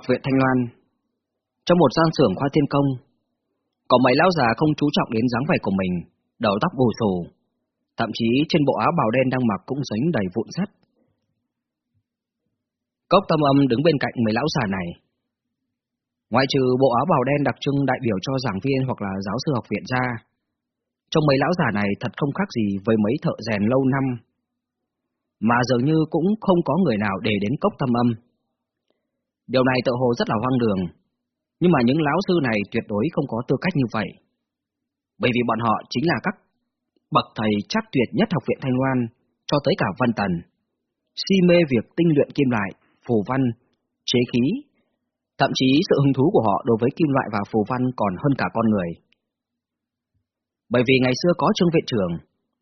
Học viện Thanh Loan, trong một gian xưởng khoa thiên công, có mấy lão già không chú trọng đến dáng vẻ của mình, đầu tóc bù xù, thậm chí trên bộ áo bào đen đang mặc cũng dính đầy vụn sắt. Cốc tâm âm đứng bên cạnh mấy lão già này. Ngoại trừ bộ áo bào đen đặc trưng đại biểu cho giảng viên hoặc là giáo sư học viện ra, trong mấy lão già này thật không khác gì với mấy thợ rèn lâu năm, mà dường như cũng không có người nào để đến cốc tâm âm. Điều này tự hồ rất là hoang đường, nhưng mà những lão sư này tuyệt đối không có tư cách như vậy. Bởi vì bọn họ chính là các bậc thầy chắc tuyệt nhất học viện Thanh Loan, cho tới cả Văn Tần. Si mê việc tinh luyện kim loại, phù văn, chế khí, thậm chí sự hứng thú của họ đối với kim loại và phù văn còn hơn cả con người. Bởi vì ngày xưa có trương viện trưởng,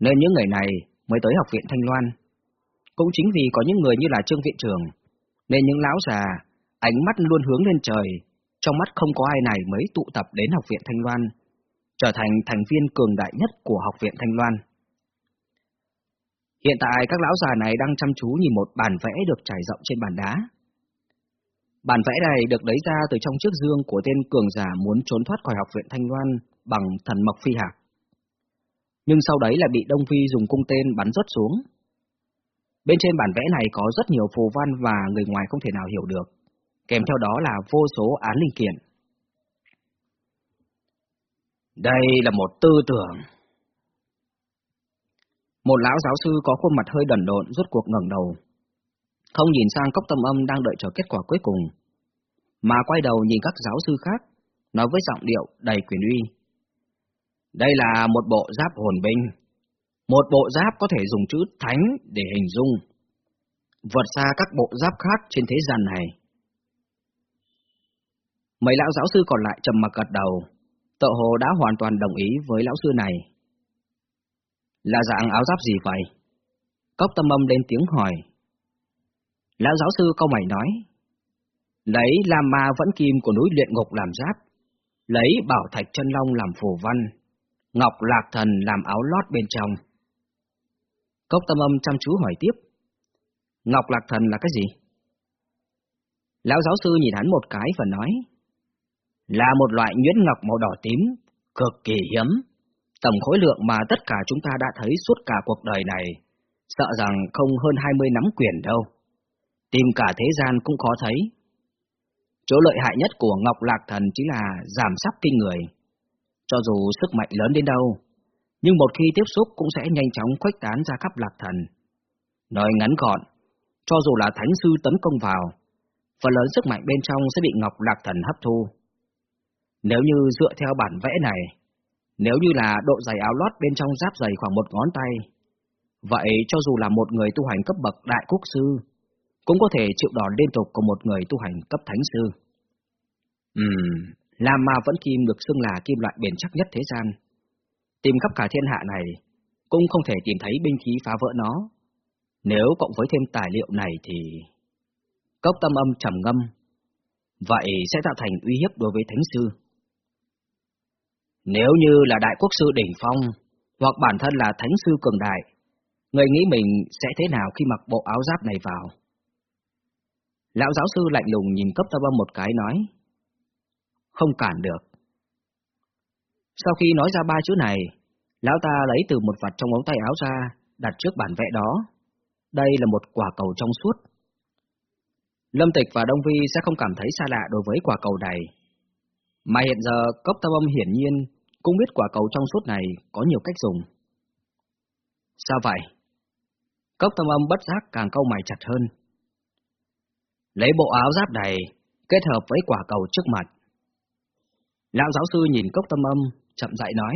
nên những người này mới tới học viện Thanh Loan. Cũng chính vì có những người như là trương viện trưởng, nên những lão già, ánh mắt luôn hướng lên trời, trong mắt không có ai này mới tụ tập đến học viện Thanh Loan, trở thành thành viên cường đại nhất của học viện Thanh Loan. Hiện tại các lão già này đang chăm chú nhìn một bản vẽ được trải rộng trên bàn đá. Bản vẽ này được lấy ra từ trong chiếc dương của tên cường giả muốn trốn thoát khỏi học viện Thanh Loan bằng thần mộc phi hạc. Nhưng sau đấy là bị Đông Phi dùng cung tên bắn rớt xuống. Bên trên bản vẽ này có rất nhiều phù văn và người ngoài không thể nào hiểu được, kèm theo đó là vô số án linh kiện. Đây là một tư tưởng. Một lão giáo sư có khuôn mặt hơi đần độn rút cuộc ngẩng đầu. Không nhìn sang cốc tâm âm đang đợi chờ kết quả cuối cùng, mà quay đầu nhìn các giáo sư khác, nói với giọng điệu đầy quyền uy. Đây là một bộ giáp hồn binh. Một bộ giáp có thể dùng chữ thánh để hình dung. Vượt xa các bộ giáp khác trên thế gian này. Mấy lão giáo sư còn lại trầm mặc gật đầu, tự hồ đã hoàn toàn đồng ý với lão sư này. Là dạng áo giáp gì vậy? Cốc tâm âm lên tiếng hỏi. Lão giáo sư câu mày nói. Lấy lam ma vẫn kim của núi luyện ngục làm giáp, lấy bảo thạch chân long làm phù văn, ngọc lạc thần làm áo lót bên trong. Cốc tâm âm chăm chú hỏi tiếp. Ngọc lạc thần là cái gì? Lão giáo sư nhìn hắn một cái và nói. Là một loại nhuyễn ngọc màu đỏ tím, cực kỳ hiếm. Tổng khối lượng mà tất cả chúng ta đã thấy suốt cả cuộc đời này, sợ rằng không hơn 20 nắm quyền đâu. Tìm cả thế gian cũng khó thấy. Chỗ lợi hại nhất của Ngọc Lạc Thần chính là giảm sắc kinh người. Cho dù sức mạnh lớn đến đâu, nhưng một khi tiếp xúc cũng sẽ nhanh chóng khuếch tán ra khắp Lạc Thần. Nói ngắn gọn, cho dù là Thánh Sư tấn công vào, phần lớn sức mạnh bên trong sẽ bị Ngọc Lạc Thần hấp thu. Nếu như dựa theo bản vẽ này, nếu như là độ dày áo lót bên trong giáp dày khoảng một ngón tay, vậy cho dù là một người tu hành cấp bậc đại quốc sư, cũng có thể chịu đòn liên tục của một người tu hành cấp thánh sư. Ừm, Lam Ma Vẫn Kim được xưng là kim loại bền chắc nhất thế gian. Tìm khắp cả thiên hạ này, cũng không thể tìm thấy binh khí phá vỡ nó. Nếu cộng với thêm tài liệu này thì... Cốc tâm âm trầm ngâm, vậy sẽ tạo thành uy hiếp đối với thánh sư. Nếu như là đại quốc sư đỉnh phong, hoặc bản thân là thánh sư cường đại, người nghĩ mình sẽ thế nào khi mặc bộ áo giáp này vào? Lão giáo sư lạnh lùng nhìn cấp tâm âm một cái nói, không cản được. Sau khi nói ra ba chữ này, lão ta lấy từ một vật trong ống tay áo ra, đặt trước bản vẽ đó. Đây là một quả cầu trong suốt. Lâm Tịch và Đông Vi sẽ không cảm thấy xa lạ đối với quả cầu này. Mà hiện giờ, cốc tâm âm hiển nhiên cũng biết quả cầu trong suốt này có nhiều cách dùng. Sao vậy? Cốc tâm âm bất giác càng câu mày chặt hơn. Lấy bộ áo giáp này, kết hợp với quả cầu trước mặt. Lão giáo sư nhìn cốc tâm âm, chậm rãi nói.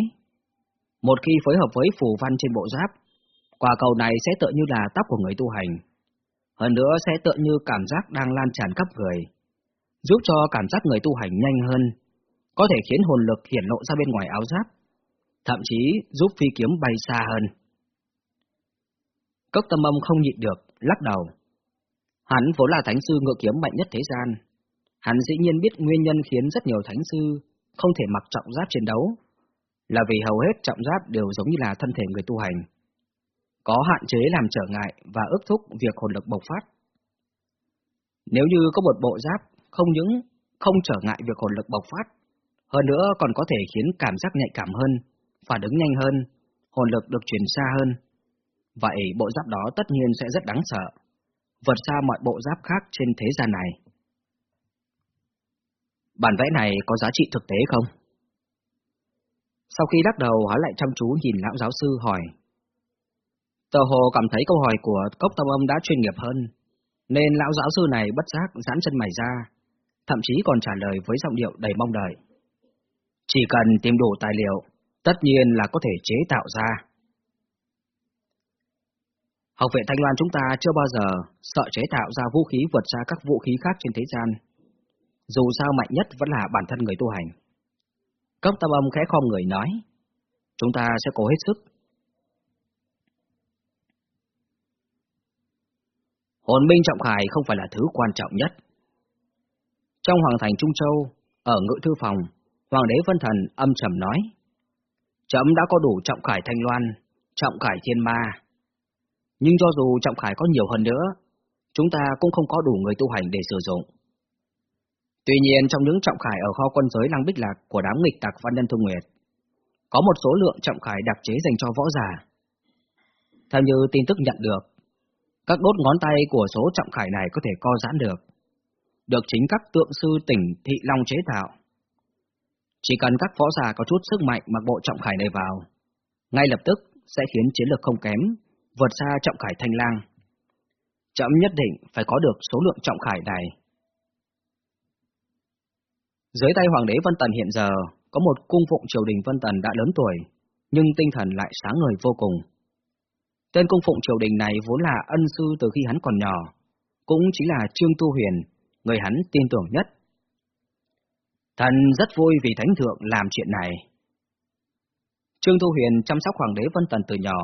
Một khi phối hợp với phù văn trên bộ giáp, quả cầu này sẽ tựa như là tóc của người tu hành. Hơn nữa sẽ tựa như cảm giác đang lan tràn khắp người, giúp cho cảm giác người tu hành nhanh hơn, có thể khiến hồn lực hiển lộ ra bên ngoài áo giáp, thậm chí giúp phi kiếm bay xa hơn. Cốc tâm âm không nhịn được, lắc đầu. Hắn vốn là thánh sư ngựa kiếm mạnh nhất thế gian. Hắn dĩ nhiên biết nguyên nhân khiến rất nhiều thánh sư không thể mặc trọng giáp chiến đấu, là vì hầu hết trọng giáp đều giống như là thân thể người tu hành. Có hạn chế làm trở ngại và ước thúc việc hồn lực bộc phát. Nếu như có một bộ giáp không những không trở ngại việc hồn lực bộc phát, hơn nữa còn có thể khiến cảm giác nhạy cảm hơn, phản ứng nhanh hơn, hồn lực được truyền xa hơn. Vậy bộ giáp đó tất nhiên sẽ rất đáng sợ, vượt xa mọi bộ giáp khác trên thế gian này. Bản vẽ này có giá trị thực tế không? Sau khi lắc đầu, hắn lại chăm chú nhìn lão giáo sư hỏi. Tờ hồ cảm thấy câu hỏi của cốc tâm âm đã chuyên nghiệp hơn, nên lão giáo sư này bất giác giãn chân mày ra, thậm chí còn trả lời với giọng điệu đầy mong đợi. Chỉ cần tìm đủ tài liệu, tất nhiên là có thể chế tạo ra. Học viện Thanh Loan chúng ta chưa bao giờ sợ chế tạo ra vũ khí vượt xa các vũ khí khác trên thế gian. Dù sao mạnh nhất vẫn là bản thân người tu hành. Cốc tâm âm khẽ khom người nói, chúng ta sẽ cố hết sức. Hồn minh trọng khải không phải là thứ quan trọng nhất. Trong Hoàng thành Trung Châu, ở ngự thư phòng, Hoàng đế Vân Thần âm trầm nói, Chấm đã có đủ trọng khải thanh loan, trọng khải thiên ma. Nhưng cho dù trọng khải có nhiều hơn nữa, chúng ta cũng không có đủ người tu hành để sử dụng. Tuy nhiên trong những trọng khải ở kho quân giới Lăng Bích Lạc của đám nghịch tặc Văn Nhân Thu Nguyệt, có một số lượng trọng khải đặc chế dành cho võ giả. Theo như tin tức nhận được, các đốt ngón tay của số trọng khải này có thể co giãn được, được chính các tượng sư tỉnh Thị Long chế tạo. Chỉ cần các võ giả có chút sức mạnh mặc bộ trọng khải này vào, ngay lập tức sẽ khiến chiến lược không kém, vượt xa trọng khải thanh lang. Chậm nhất định phải có được số lượng trọng khải này. Dưới tay Hoàng đế Vân Tần hiện giờ, có một cung phụng triều đình Vân Tần đã lớn tuổi, nhưng tinh thần lại sáng ngời vô cùng. Tên cung phụng triều đình này vốn là ân sư từ khi hắn còn nhỏ, cũng chính là Trương Tu Huyền, người hắn tin tưởng nhất. Thần rất vui vì Thánh Thượng làm chuyện này. Trương thu Huyền chăm sóc Hoàng đế Vân Tần từ nhỏ,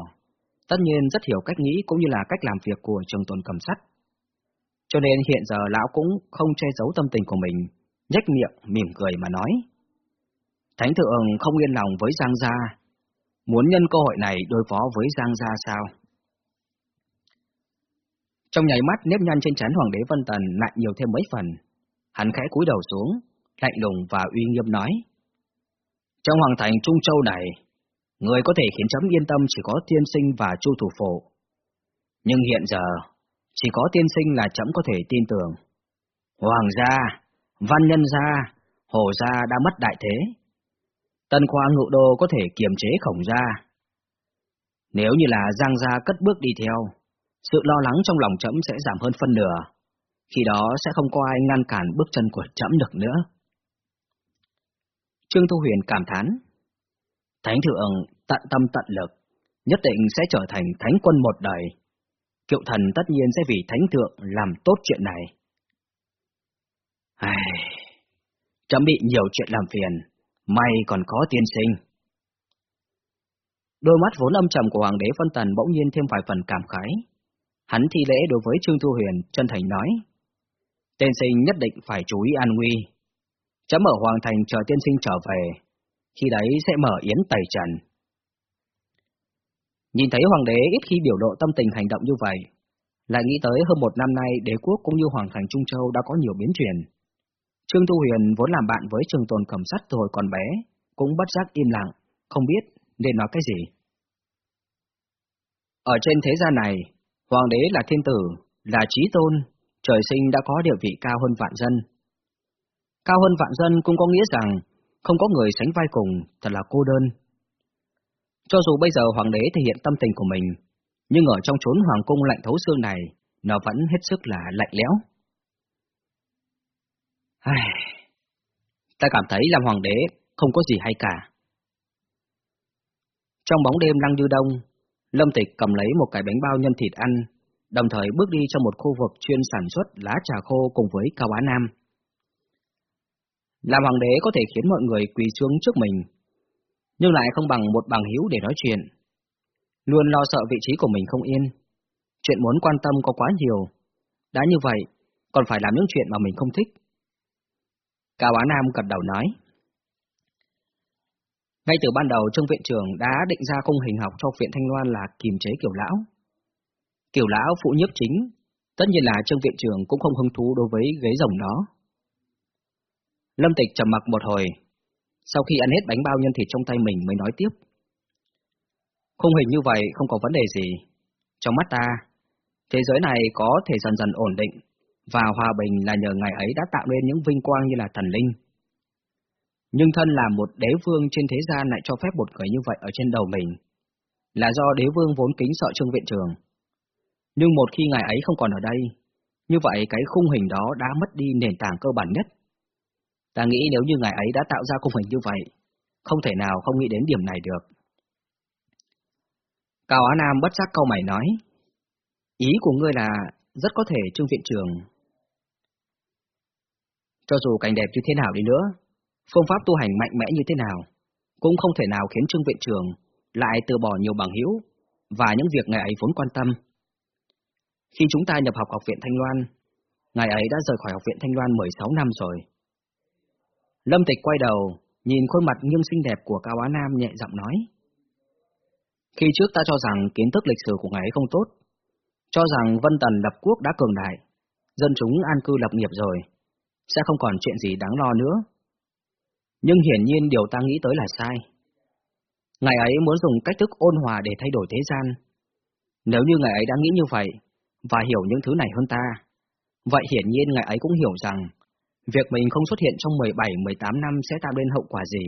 tất nhiên rất hiểu cách nghĩ cũng như là cách làm việc của trường tồn cầm sắt. Cho nên hiện giờ lão cũng không che giấu tâm tình của mình, nhếch miệng, mỉm cười mà nói. Thánh thượng không yên lòng với Giang Gia, muốn nhân cơ hội này đối phó với Giang Gia sao? Trong nháy mắt nếp nhăn trên trán Hoàng đế Vân Tần lại nhiều thêm mấy phần, hắn khẽ cúi đầu xuống, lạnh lùng và uy nghiêm nói. Trong hoàng thành Trung Châu này, người có thể khiến chấm yên tâm chỉ có tiên sinh và chu thủ phổ. Nhưng hiện giờ, chỉ có tiên sinh là chấm có thể tin tưởng. Hoàng gia, văn nhân gia, hồ gia đã mất đại thế. Tân khoa ngự đô có thể kiềm chế khổng gia. Nếu như là Giang gia cất bước đi theo, sự lo lắng trong lòng chấm sẽ giảm hơn phân nửa. Khi đó sẽ không có ai ngăn cản bước chân của chấm được nữa. Trương Thu Huyền cảm thán. Thánh thượng tận tâm tận lực, nhất định sẽ trở thành thánh quân một đời. Kiệu thần tất nhiên sẽ vì thánh thượng làm tốt chuyện này. Ai... Chấm bị nhiều chuyện làm phiền, may còn có tiên sinh. Đôi mắt vốn âm trầm của Hoàng đế Phân Tần bỗng nhiên thêm vài phần cảm khái. Hắn thi lễ đối với Trương Thu Huyền, chân thành nói. Tiên sinh nhất định phải chú ý an nguy. Chấm ở Hoàng Thành chờ tiên sinh trở về, khi đấy sẽ mở yến tẩy trần. Nhìn thấy Hoàng đế ít khi biểu lộ tâm tình hành động như vậy, lại nghĩ tới hơn một năm nay đế quốc cũng như Hoàng Thành Trung Châu đã có nhiều biến chuyển. Trương Thu Huyền vốn làm bạn với trường tồn cầm sắt rồi còn bé, cũng bất giác im lặng, không biết nên nói cái gì. Ở trên thế gian này, Hoàng đế là thiên tử, là trí tôn, trời sinh đã có địa vị cao hơn vạn dân. Cao hơn vạn dân cũng có nghĩa rằng không có người sánh vai cùng, thật là cô đơn. Cho dù bây giờ hoàng đế thể hiện tâm tình của mình, nhưng ở trong chốn hoàng cung lạnh thấu xương này, nó vẫn hết sức là lạnh lẽo. Ai... Ta cảm thấy làm hoàng đế không có gì hay cả. Trong bóng đêm lăng như đông, Lâm Tịch cầm lấy một cái bánh bao nhân thịt ăn, đồng thời bước đi trong một khu vực chuyên sản xuất lá trà khô cùng với Cao Á Nam. Làm hoàng đế có thể khiến mọi người quỳ xuống trước mình, nhưng lại không bằng một bằng hữu để nói chuyện. Luôn lo sợ vị trí của mình không yên. Chuyện muốn quan tâm có quá nhiều. Đã như vậy, còn phải làm những chuyện mà mình không thích. Cao Á Nam gật đầu nói. Ngay từ ban đầu Trương Viện trưởng đã định ra khung hình học cho Viện Thanh Loan là kiềm chế kiểu lão. Kiểu lão phụ nhiếp chính, tất nhiên là Trương Viện trưởng cũng không hứng thú đối với ghế rồng đó. Lâm Tịch trầm mặc một hồi, sau khi ăn hết bánh bao nhân thịt trong tay mình mới nói tiếp. Khung hình như vậy không có vấn đề gì. Trong mắt ta, thế giới này có thể dần dần ổn định, và hòa bình là nhờ ngày ấy đã tạo nên những vinh quang như là thần linh. Nhưng thân là một đế vương trên thế gian lại cho phép một người như vậy ở trên đầu mình, là do đế vương vốn kính sợ trương viện trường. Nhưng một khi ngài ấy không còn ở đây, như vậy cái khung hình đó đã mất đi nền tảng cơ bản nhất. Ta nghĩ nếu như ngài ấy đã tạo ra khung hình như vậy, không thể nào không nghĩ đến điểm này được. Cao Á Nam bất giác câu mày nói, ý của ngươi là rất có thể Trương Viện Trường. Cho dù cảnh đẹp như thế nào đi nữa, phương pháp tu hành mạnh mẽ như thế nào, cũng không thể nào khiến Trương Viện Trường lại từ bỏ nhiều bằng hữu và những việc ngài ấy vốn quan tâm. Khi chúng ta nhập học học viện Thanh Loan, ngài ấy đã rời khỏi học viện Thanh Loan 16 năm rồi. Lâm Tịch quay đầu, nhìn khuôn mặt nghiêm xinh đẹp của Cao Á Nam nhẹ giọng nói. Khi trước ta cho rằng kiến thức lịch sử của ngài ấy không tốt, cho rằng Vân Tần lập quốc đã cường đại, dân chúng an cư lập nghiệp rồi, sẽ không còn chuyện gì đáng lo nữa. Nhưng hiển nhiên điều ta nghĩ tới là sai. Ngài ấy muốn dùng cách thức ôn hòa để thay đổi thế gian. Nếu như ngài ấy đã nghĩ như vậy, và hiểu những thứ này hơn ta, vậy hiển nhiên ngài ấy cũng hiểu rằng, việc mình không xuất hiện trong 17-18 năm sẽ tạo nên hậu quả gì.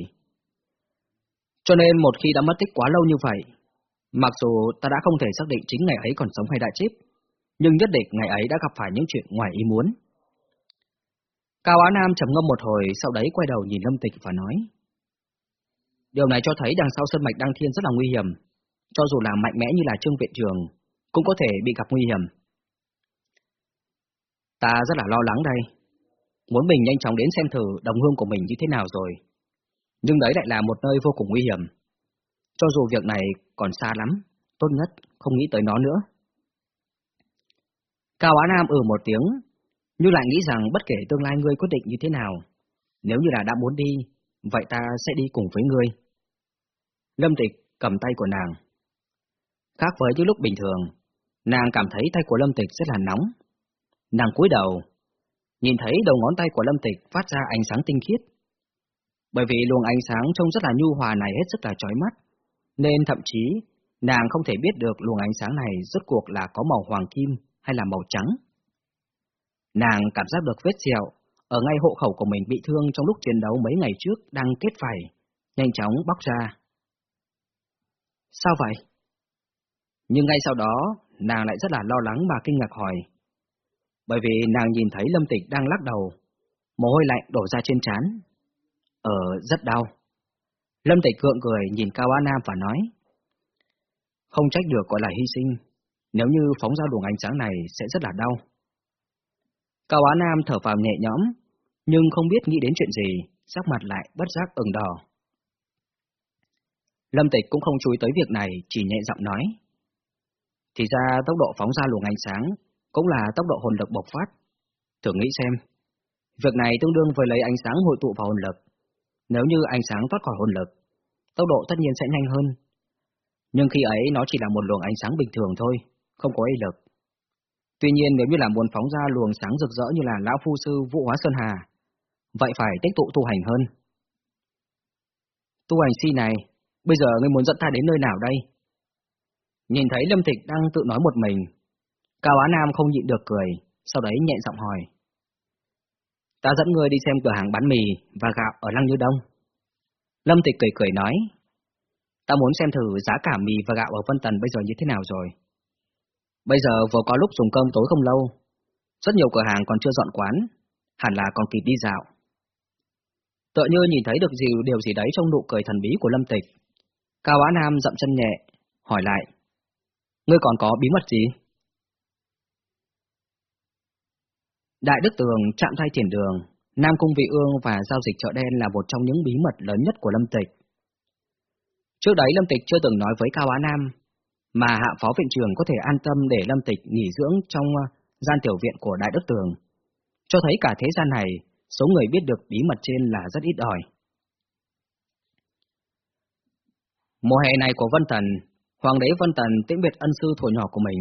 Cho nên một khi đã mất tích quá lâu như vậy, mặc dù ta đã không thể xác định chính ngày ấy còn sống hay đã chết, nhưng nhất định ngày ấy đã gặp phải những chuyện ngoài ý muốn. Cao Á Nam trầm ngâm một hồi, sau đấy quay đầu nhìn Lâm Tịch và nói. Điều này cho thấy đằng sau sân Mạch Đăng Thiên rất là nguy hiểm, cho dù là mạnh mẽ như là Trương Viện Trường, cũng có thể bị gặp nguy hiểm. Ta rất là lo lắng đây, muốn mình nhanh chóng đến xem thử đồng hương của mình như thế nào rồi. Nhưng đấy lại là một nơi vô cùng nguy hiểm. Cho dù việc này còn xa lắm, tốt nhất không nghĩ tới nó nữa. Cao Á Nam ừ một tiếng, nhưng lại nghĩ rằng bất kể tương lai ngươi quyết định như thế nào, nếu như là đã muốn đi, vậy ta sẽ đi cùng với ngươi. Lâm Tịch cầm tay của nàng. Khác với những lúc bình thường, nàng cảm thấy tay của Lâm Tịch rất là nóng. Nàng cúi đầu, nhìn thấy đầu ngón tay của Lâm Tịch phát ra ánh sáng tinh khiết. Bởi vì luồng ánh sáng trông rất là nhu hòa này hết sức là chói mắt, nên thậm chí nàng không thể biết được luồng ánh sáng này rốt cuộc là có màu hoàng kim hay là màu trắng. Nàng cảm giác được vết sẹo ở ngay hộ khẩu của mình bị thương trong lúc chiến đấu mấy ngày trước đang kết vảy, nhanh chóng bóc ra. Sao vậy? Nhưng ngay sau đó, nàng lại rất là lo lắng và kinh ngạc hỏi. Bởi vì nàng nhìn thấy Lâm Tịch đang lắc đầu, mồ hôi lạnh đổ ra trên trán. Ờ, rất đau. Lâm Tịch cượng cười nhìn Cao Á Nam và nói. Không trách được gọi là hy sinh, nếu như phóng ra luồng ánh sáng này sẽ rất là đau. Cao Á Nam thở vào nhẹ nhõm, nhưng không biết nghĩ đến chuyện gì, sắc mặt lại bất giác ửng đỏ. Lâm Tịch cũng không chú ý tới việc này, chỉ nhẹ giọng nói. Thì ra tốc độ phóng ra luồng ánh sáng cũng là tốc độ hồn lực bộc phát. Thử nghĩ xem, việc này tương đương với lấy ánh sáng hội tụ vào hồn lực. Nếu như ánh sáng thoát khỏi hồn lực, tốc độ tất nhiên sẽ nhanh hơn. Nhưng khi ấy nó chỉ là một luồng ánh sáng bình thường thôi, không có ý lực. Tuy nhiên nếu như là muốn phóng ra luồng sáng rực rỡ như là Lão Phu Sư Vũ Hóa Sơn Hà, vậy phải tích tụ tu hành hơn. Tu hành si này, bây giờ ngươi muốn dẫn ta đến nơi nào đây? Nhìn thấy Lâm Thịch đang tự nói một mình, Cao Á Nam không nhịn được cười, sau đấy nhẹ giọng hỏi. Ta dẫn ngươi đi xem cửa hàng bán mì và gạo ở Lăng Như Đông. Lâm Tịch cười cười nói. Ta muốn xem thử giá cả mì và gạo ở Vân Tần bây giờ như thế nào rồi. Bây giờ vừa có lúc dùng cơm tối không lâu, rất nhiều cửa hàng còn chưa dọn quán, hẳn là còn kịp đi dạo. Tựa như nhìn thấy được gì điều gì đấy trong nụ cười thần bí của Lâm Tịch. Cao Á Nam dậm chân nhẹ, hỏi lại. Ngươi còn có bí mật gì? Đại Đức Tường chạm thay thiền đường, Nam Cung Vị Ương và giao dịch chợ đen là một trong những bí mật lớn nhất của Lâm Tịch. Trước đấy Lâm Tịch chưa từng nói với Cao Á Nam, mà hạ phó viện trường có thể an tâm để Lâm Tịch nghỉ dưỡng trong ờ, gian tiểu viện của Đại Đức Tường, cho thấy cả thế gian này, số người biết được bí mật trên là rất ít ỏi. Mùa hè này của Vân Tần, Hoàng đế Vân Tần tiễn biệt ân sư thuở nhỏ của mình.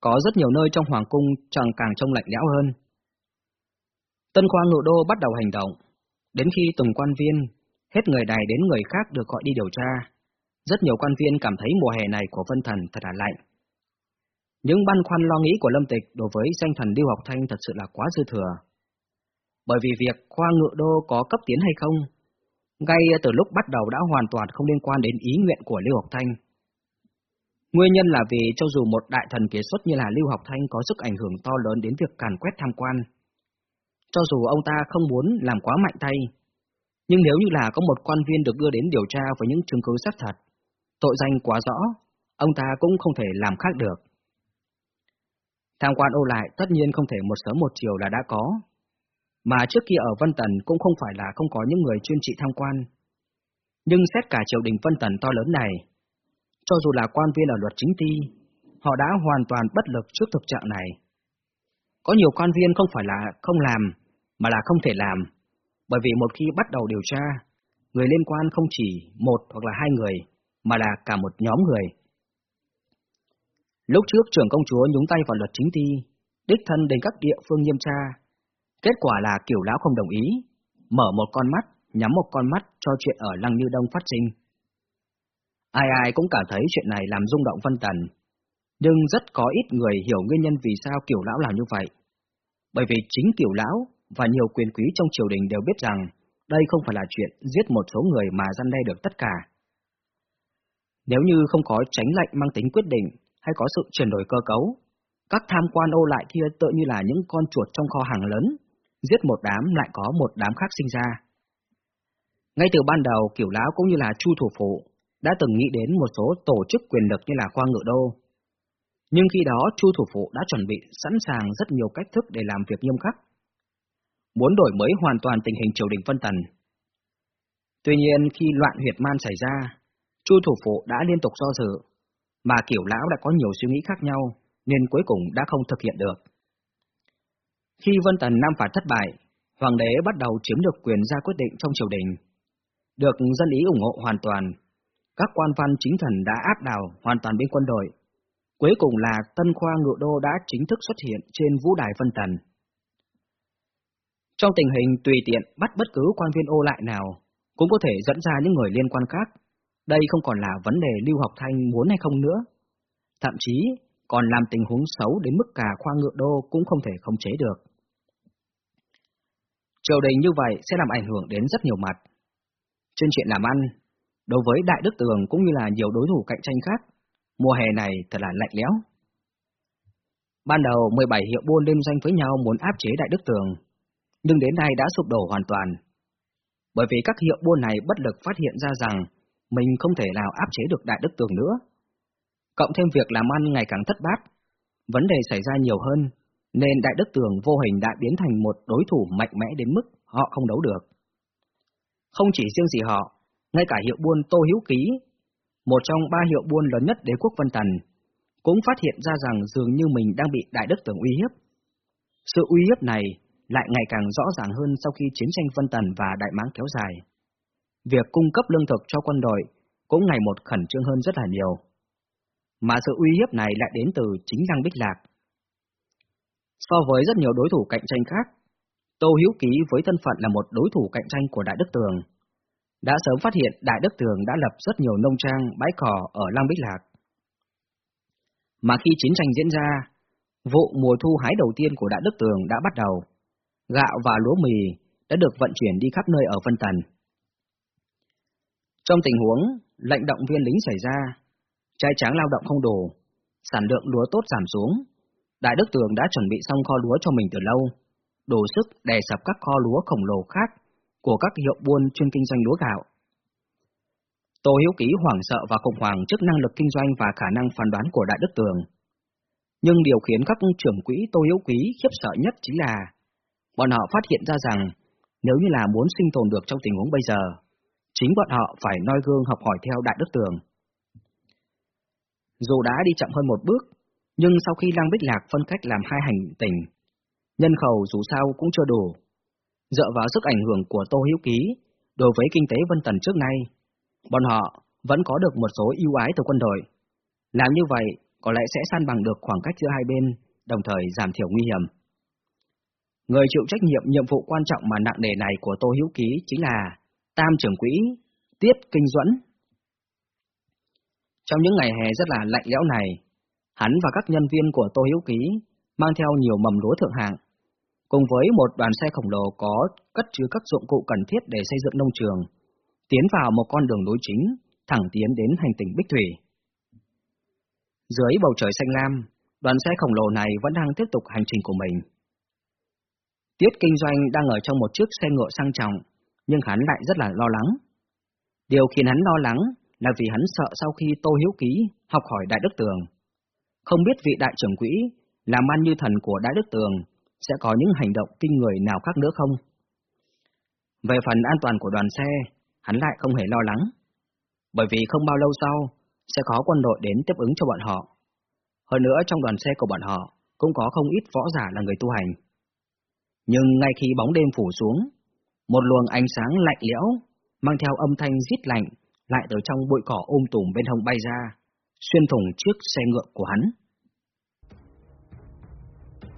Có rất nhiều nơi trong Hoàng cung chẳng càng trông lạnh lẽo hơn. Tân khoa ngự đô bắt đầu hành động, Đến khi từng quan viên, hết người này đến người khác được gọi đi điều tra, rất nhiều quan viên cảm thấy mùa hè này của Vân Thần thật là lạnh. Những băn khoăn lo nghĩ của Lâm Tịch đối với danh thần Lưu Học Thanh thật sự là quá dư thừa. Bởi vì việc khoa ngự đô có cấp tiến hay không, ngay từ lúc bắt đầu đã hoàn toàn không liên quan đến ý nguyện của Lưu Học Thanh. Nguyên nhân là vì cho dù một đại thần kế xuất như là Lưu Học Thanh có sức ảnh hưởng to lớn đến việc càn quét tham quan, cho dù ông ta không muốn làm quá mạnh tay, nhưng nếu như là có một quan viên được đưa đến điều tra với những chứng cứ xác thật, tội danh quá rõ, ông ta cũng không thể làm khác được. Tham quan ô lại tất nhiên không thể một sớm một chiều là đã có, mà trước kia ở Vân Tần cũng không phải là không có những người chuyên trị tham quan. Nhưng xét cả triều đình Vân Tần to lớn này, cho dù là quan viên ở luật chính ti, họ đã hoàn toàn bất lực trước thực trạng này. Có nhiều quan viên không phải là không làm, mà là không thể làm, bởi vì một khi bắt đầu điều tra, người liên quan không chỉ một hoặc là hai người, mà là cả một nhóm người. Lúc trước trưởng công chúa nhúng tay vào luật chính thi đích thân đến các địa phương nghiêm tra. Kết quả là kiểu lão không đồng ý, mở một con mắt, nhắm một con mắt cho chuyện ở Lăng Như Đông phát sinh. Ai ai cũng cảm thấy chuyện này làm rung động Vân Tần, nhưng rất có ít người hiểu nguyên nhân vì sao kiểu lão làm như vậy. Bởi vì chính kiểu lão và nhiều quyền quý trong triều đình đều biết rằng đây không phải là chuyện giết một số người mà gian đe được tất cả. Nếu như không có tránh lệnh mang tính quyết định hay có sự chuyển đổi cơ cấu, các tham quan ô lại kia tự như là những con chuột trong kho hàng lớn, giết một đám lại có một đám khác sinh ra. Ngay từ ban đầu, Kiểu Lão cũng như là Chu Thủ Phụ đã từng nghĩ đến một số tổ chức quyền lực như là khoa ngự đô. Nhưng khi đó Chu Thủ Phụ đã chuẩn bị sẵn sàng rất nhiều cách thức để làm việc nghiêm khắc. Muốn đổi mới hoàn toàn tình hình triều đình phân tần. Tuy nhiên khi loạn huyệt man xảy ra, Chu Thủ Phụ đã liên tục do dự, mà Kiểu Lão đã có nhiều suy nghĩ khác nhau, nên cuối cùng đã không thực hiện được. Khi Vân Tần Nam phạt thất bại, Hoàng đế bắt đầu chiếm được quyền ra quyết định trong triều đình. Được dân ý ủng hộ hoàn toàn, các quan văn chính thần đã áp đảo hoàn toàn bên quân đội. Cuối cùng là Tân Khoa Ngự Đô đã chính thức xuất hiện trên vũ đài Vân Tần. Trong tình hình tùy tiện bắt bất cứ quan viên ô lại nào, cũng có thể dẫn ra những người liên quan khác. Đây không còn là vấn đề Lưu Học Thanh muốn hay không nữa. Thậm chí, còn làm tình huống xấu đến mức cả khoa ngự đô cũng không thể khống chế được. Triều đình như vậy sẽ làm ảnh hưởng đến rất nhiều mặt. Trên chuyện làm ăn, đối với Đại Đức Tường cũng như là nhiều đối thủ cạnh tranh khác, mùa hè này thật là lạnh lẽo. Ban đầu 17 hiệu buôn liên danh với nhau muốn áp chế Đại Đức Tường, nhưng đến nay đã sụp đổ hoàn toàn. Bởi vì các hiệu buôn này bất lực phát hiện ra rằng mình không thể nào áp chế được Đại Đức Tường nữa. Cộng thêm việc làm ăn ngày càng thất bát, vấn đề xảy ra nhiều hơn, nên Đại Đức Tường vô hình đã biến thành một đối thủ mạnh mẽ đến mức họ không đấu được. Không chỉ riêng gì họ, ngay cả hiệu buôn Tô Hiếu Ký, một trong ba hiệu buôn lớn nhất đế quốc Vân Tần, cũng phát hiện ra rằng dường như mình đang bị Đại Đức Tường uy hiếp. Sự uy hiếp này lại ngày càng rõ ràng hơn sau khi chiến tranh phân Tần và Đại Mãng kéo dài. Việc cung cấp lương thực cho quân đội cũng ngày một khẩn trương hơn rất là nhiều. Mà sự uy hiếp này lại đến từ chính Lăng Bích Lạc. So với rất nhiều đối thủ cạnh tranh khác, Tô Hiếu Ký với thân phận là một đối thủ cạnh tranh của Đại Đức Tường, đã sớm phát hiện Đại Đức Tường đã lập rất nhiều nông trang, bãi cỏ ở Lăng Bích Lạc. Mà khi chiến tranh diễn ra, vụ mùa thu hái đầu tiên của Đại Đức Tường đã bắt đầu. Gạo và lúa mì đã được vận chuyển đi khắp nơi ở Vân Tần. Trong tình huống lệnh động viên lính xảy ra, trai tráng lao động không đủ, sản lượng lúa tốt giảm xuống, Đại Đức Tường đã chuẩn bị xong kho lúa cho mình từ lâu, đủ sức đè sập các kho lúa khổng lồ khác của các hiệu buôn chuyên kinh doanh lúa gạo. Tô Hiếu Ký hoảng sợ và khủng hoảng trước năng lực kinh doanh và khả năng phán đoán của Đại Đức Tường. Nhưng điều khiến các trưởng quỹ Tô Hiếu Quý khiếp sợ nhất chính là bọn họ phát hiện ra rằng nếu như là muốn sinh tồn được trong tình huống bây giờ, chính bọn họ phải noi gương học hỏi theo Đại Đức Tường. Dù đã đi chậm hơn một bước, nhưng sau khi Lăng Bích Lạc phân cách làm hai hành tỉnh, nhân khẩu dù sao cũng chưa đủ, Dựa vào sức ảnh hưởng của Tô Hiếu Ký đối với kinh tế Vân Tần trước nay, bọn họ vẫn có được một số ưu ái từ quân đội. Làm như vậy có lẽ sẽ san bằng được khoảng cách giữa hai bên, đồng thời giảm thiểu nguy hiểm. Người chịu trách nhiệm nhiệm vụ quan trọng mà nặng nề này của Tô hữu Ký chính là Tam trưởng quỹ Tiết Kinh Duẫn. Trong những ngày hè rất là lạnh lẽo này, hắn và các nhân viên của Tô hữu Ký mang theo nhiều mầm lúa thượng hạng, cùng với một đoàn xe khổng lồ có cất chứa các dụng cụ cần thiết để xây dựng nông trường, tiến vào một con đường đối chính, thẳng tiến đến hành tinh Bích Thủy. Dưới bầu trời xanh lam, đoàn xe khổng lồ này vẫn đang tiếp tục hành trình của mình. Tiết kinh doanh đang ở trong một chiếc xe ngựa sang trọng, nhưng hắn lại rất là lo lắng. Điều khiến hắn lo lắng là vì hắn sợ sau khi Tô Hiếu Ký học hỏi Đại Đức Tường. Không biết vị đại trưởng quỹ, làm ăn như thần của Đại Đức Tường, sẽ có những hành động kinh người nào khác nữa không? Về phần an toàn của đoàn xe, hắn lại không hề lo lắng. Bởi vì không bao lâu sau, sẽ có quân đội đến tiếp ứng cho bọn họ. Hơn nữa trong đoàn xe của bọn họ cũng có không ít võ giả là người tu hành. Nhưng ngay khi bóng đêm phủ xuống, một luồng ánh sáng lạnh lẽo, mang theo âm thanh rít lạnh, lại từ trong bụi cỏ ôm tùm bên hông bay ra, xuyên thủng chiếc xe ngựa của hắn.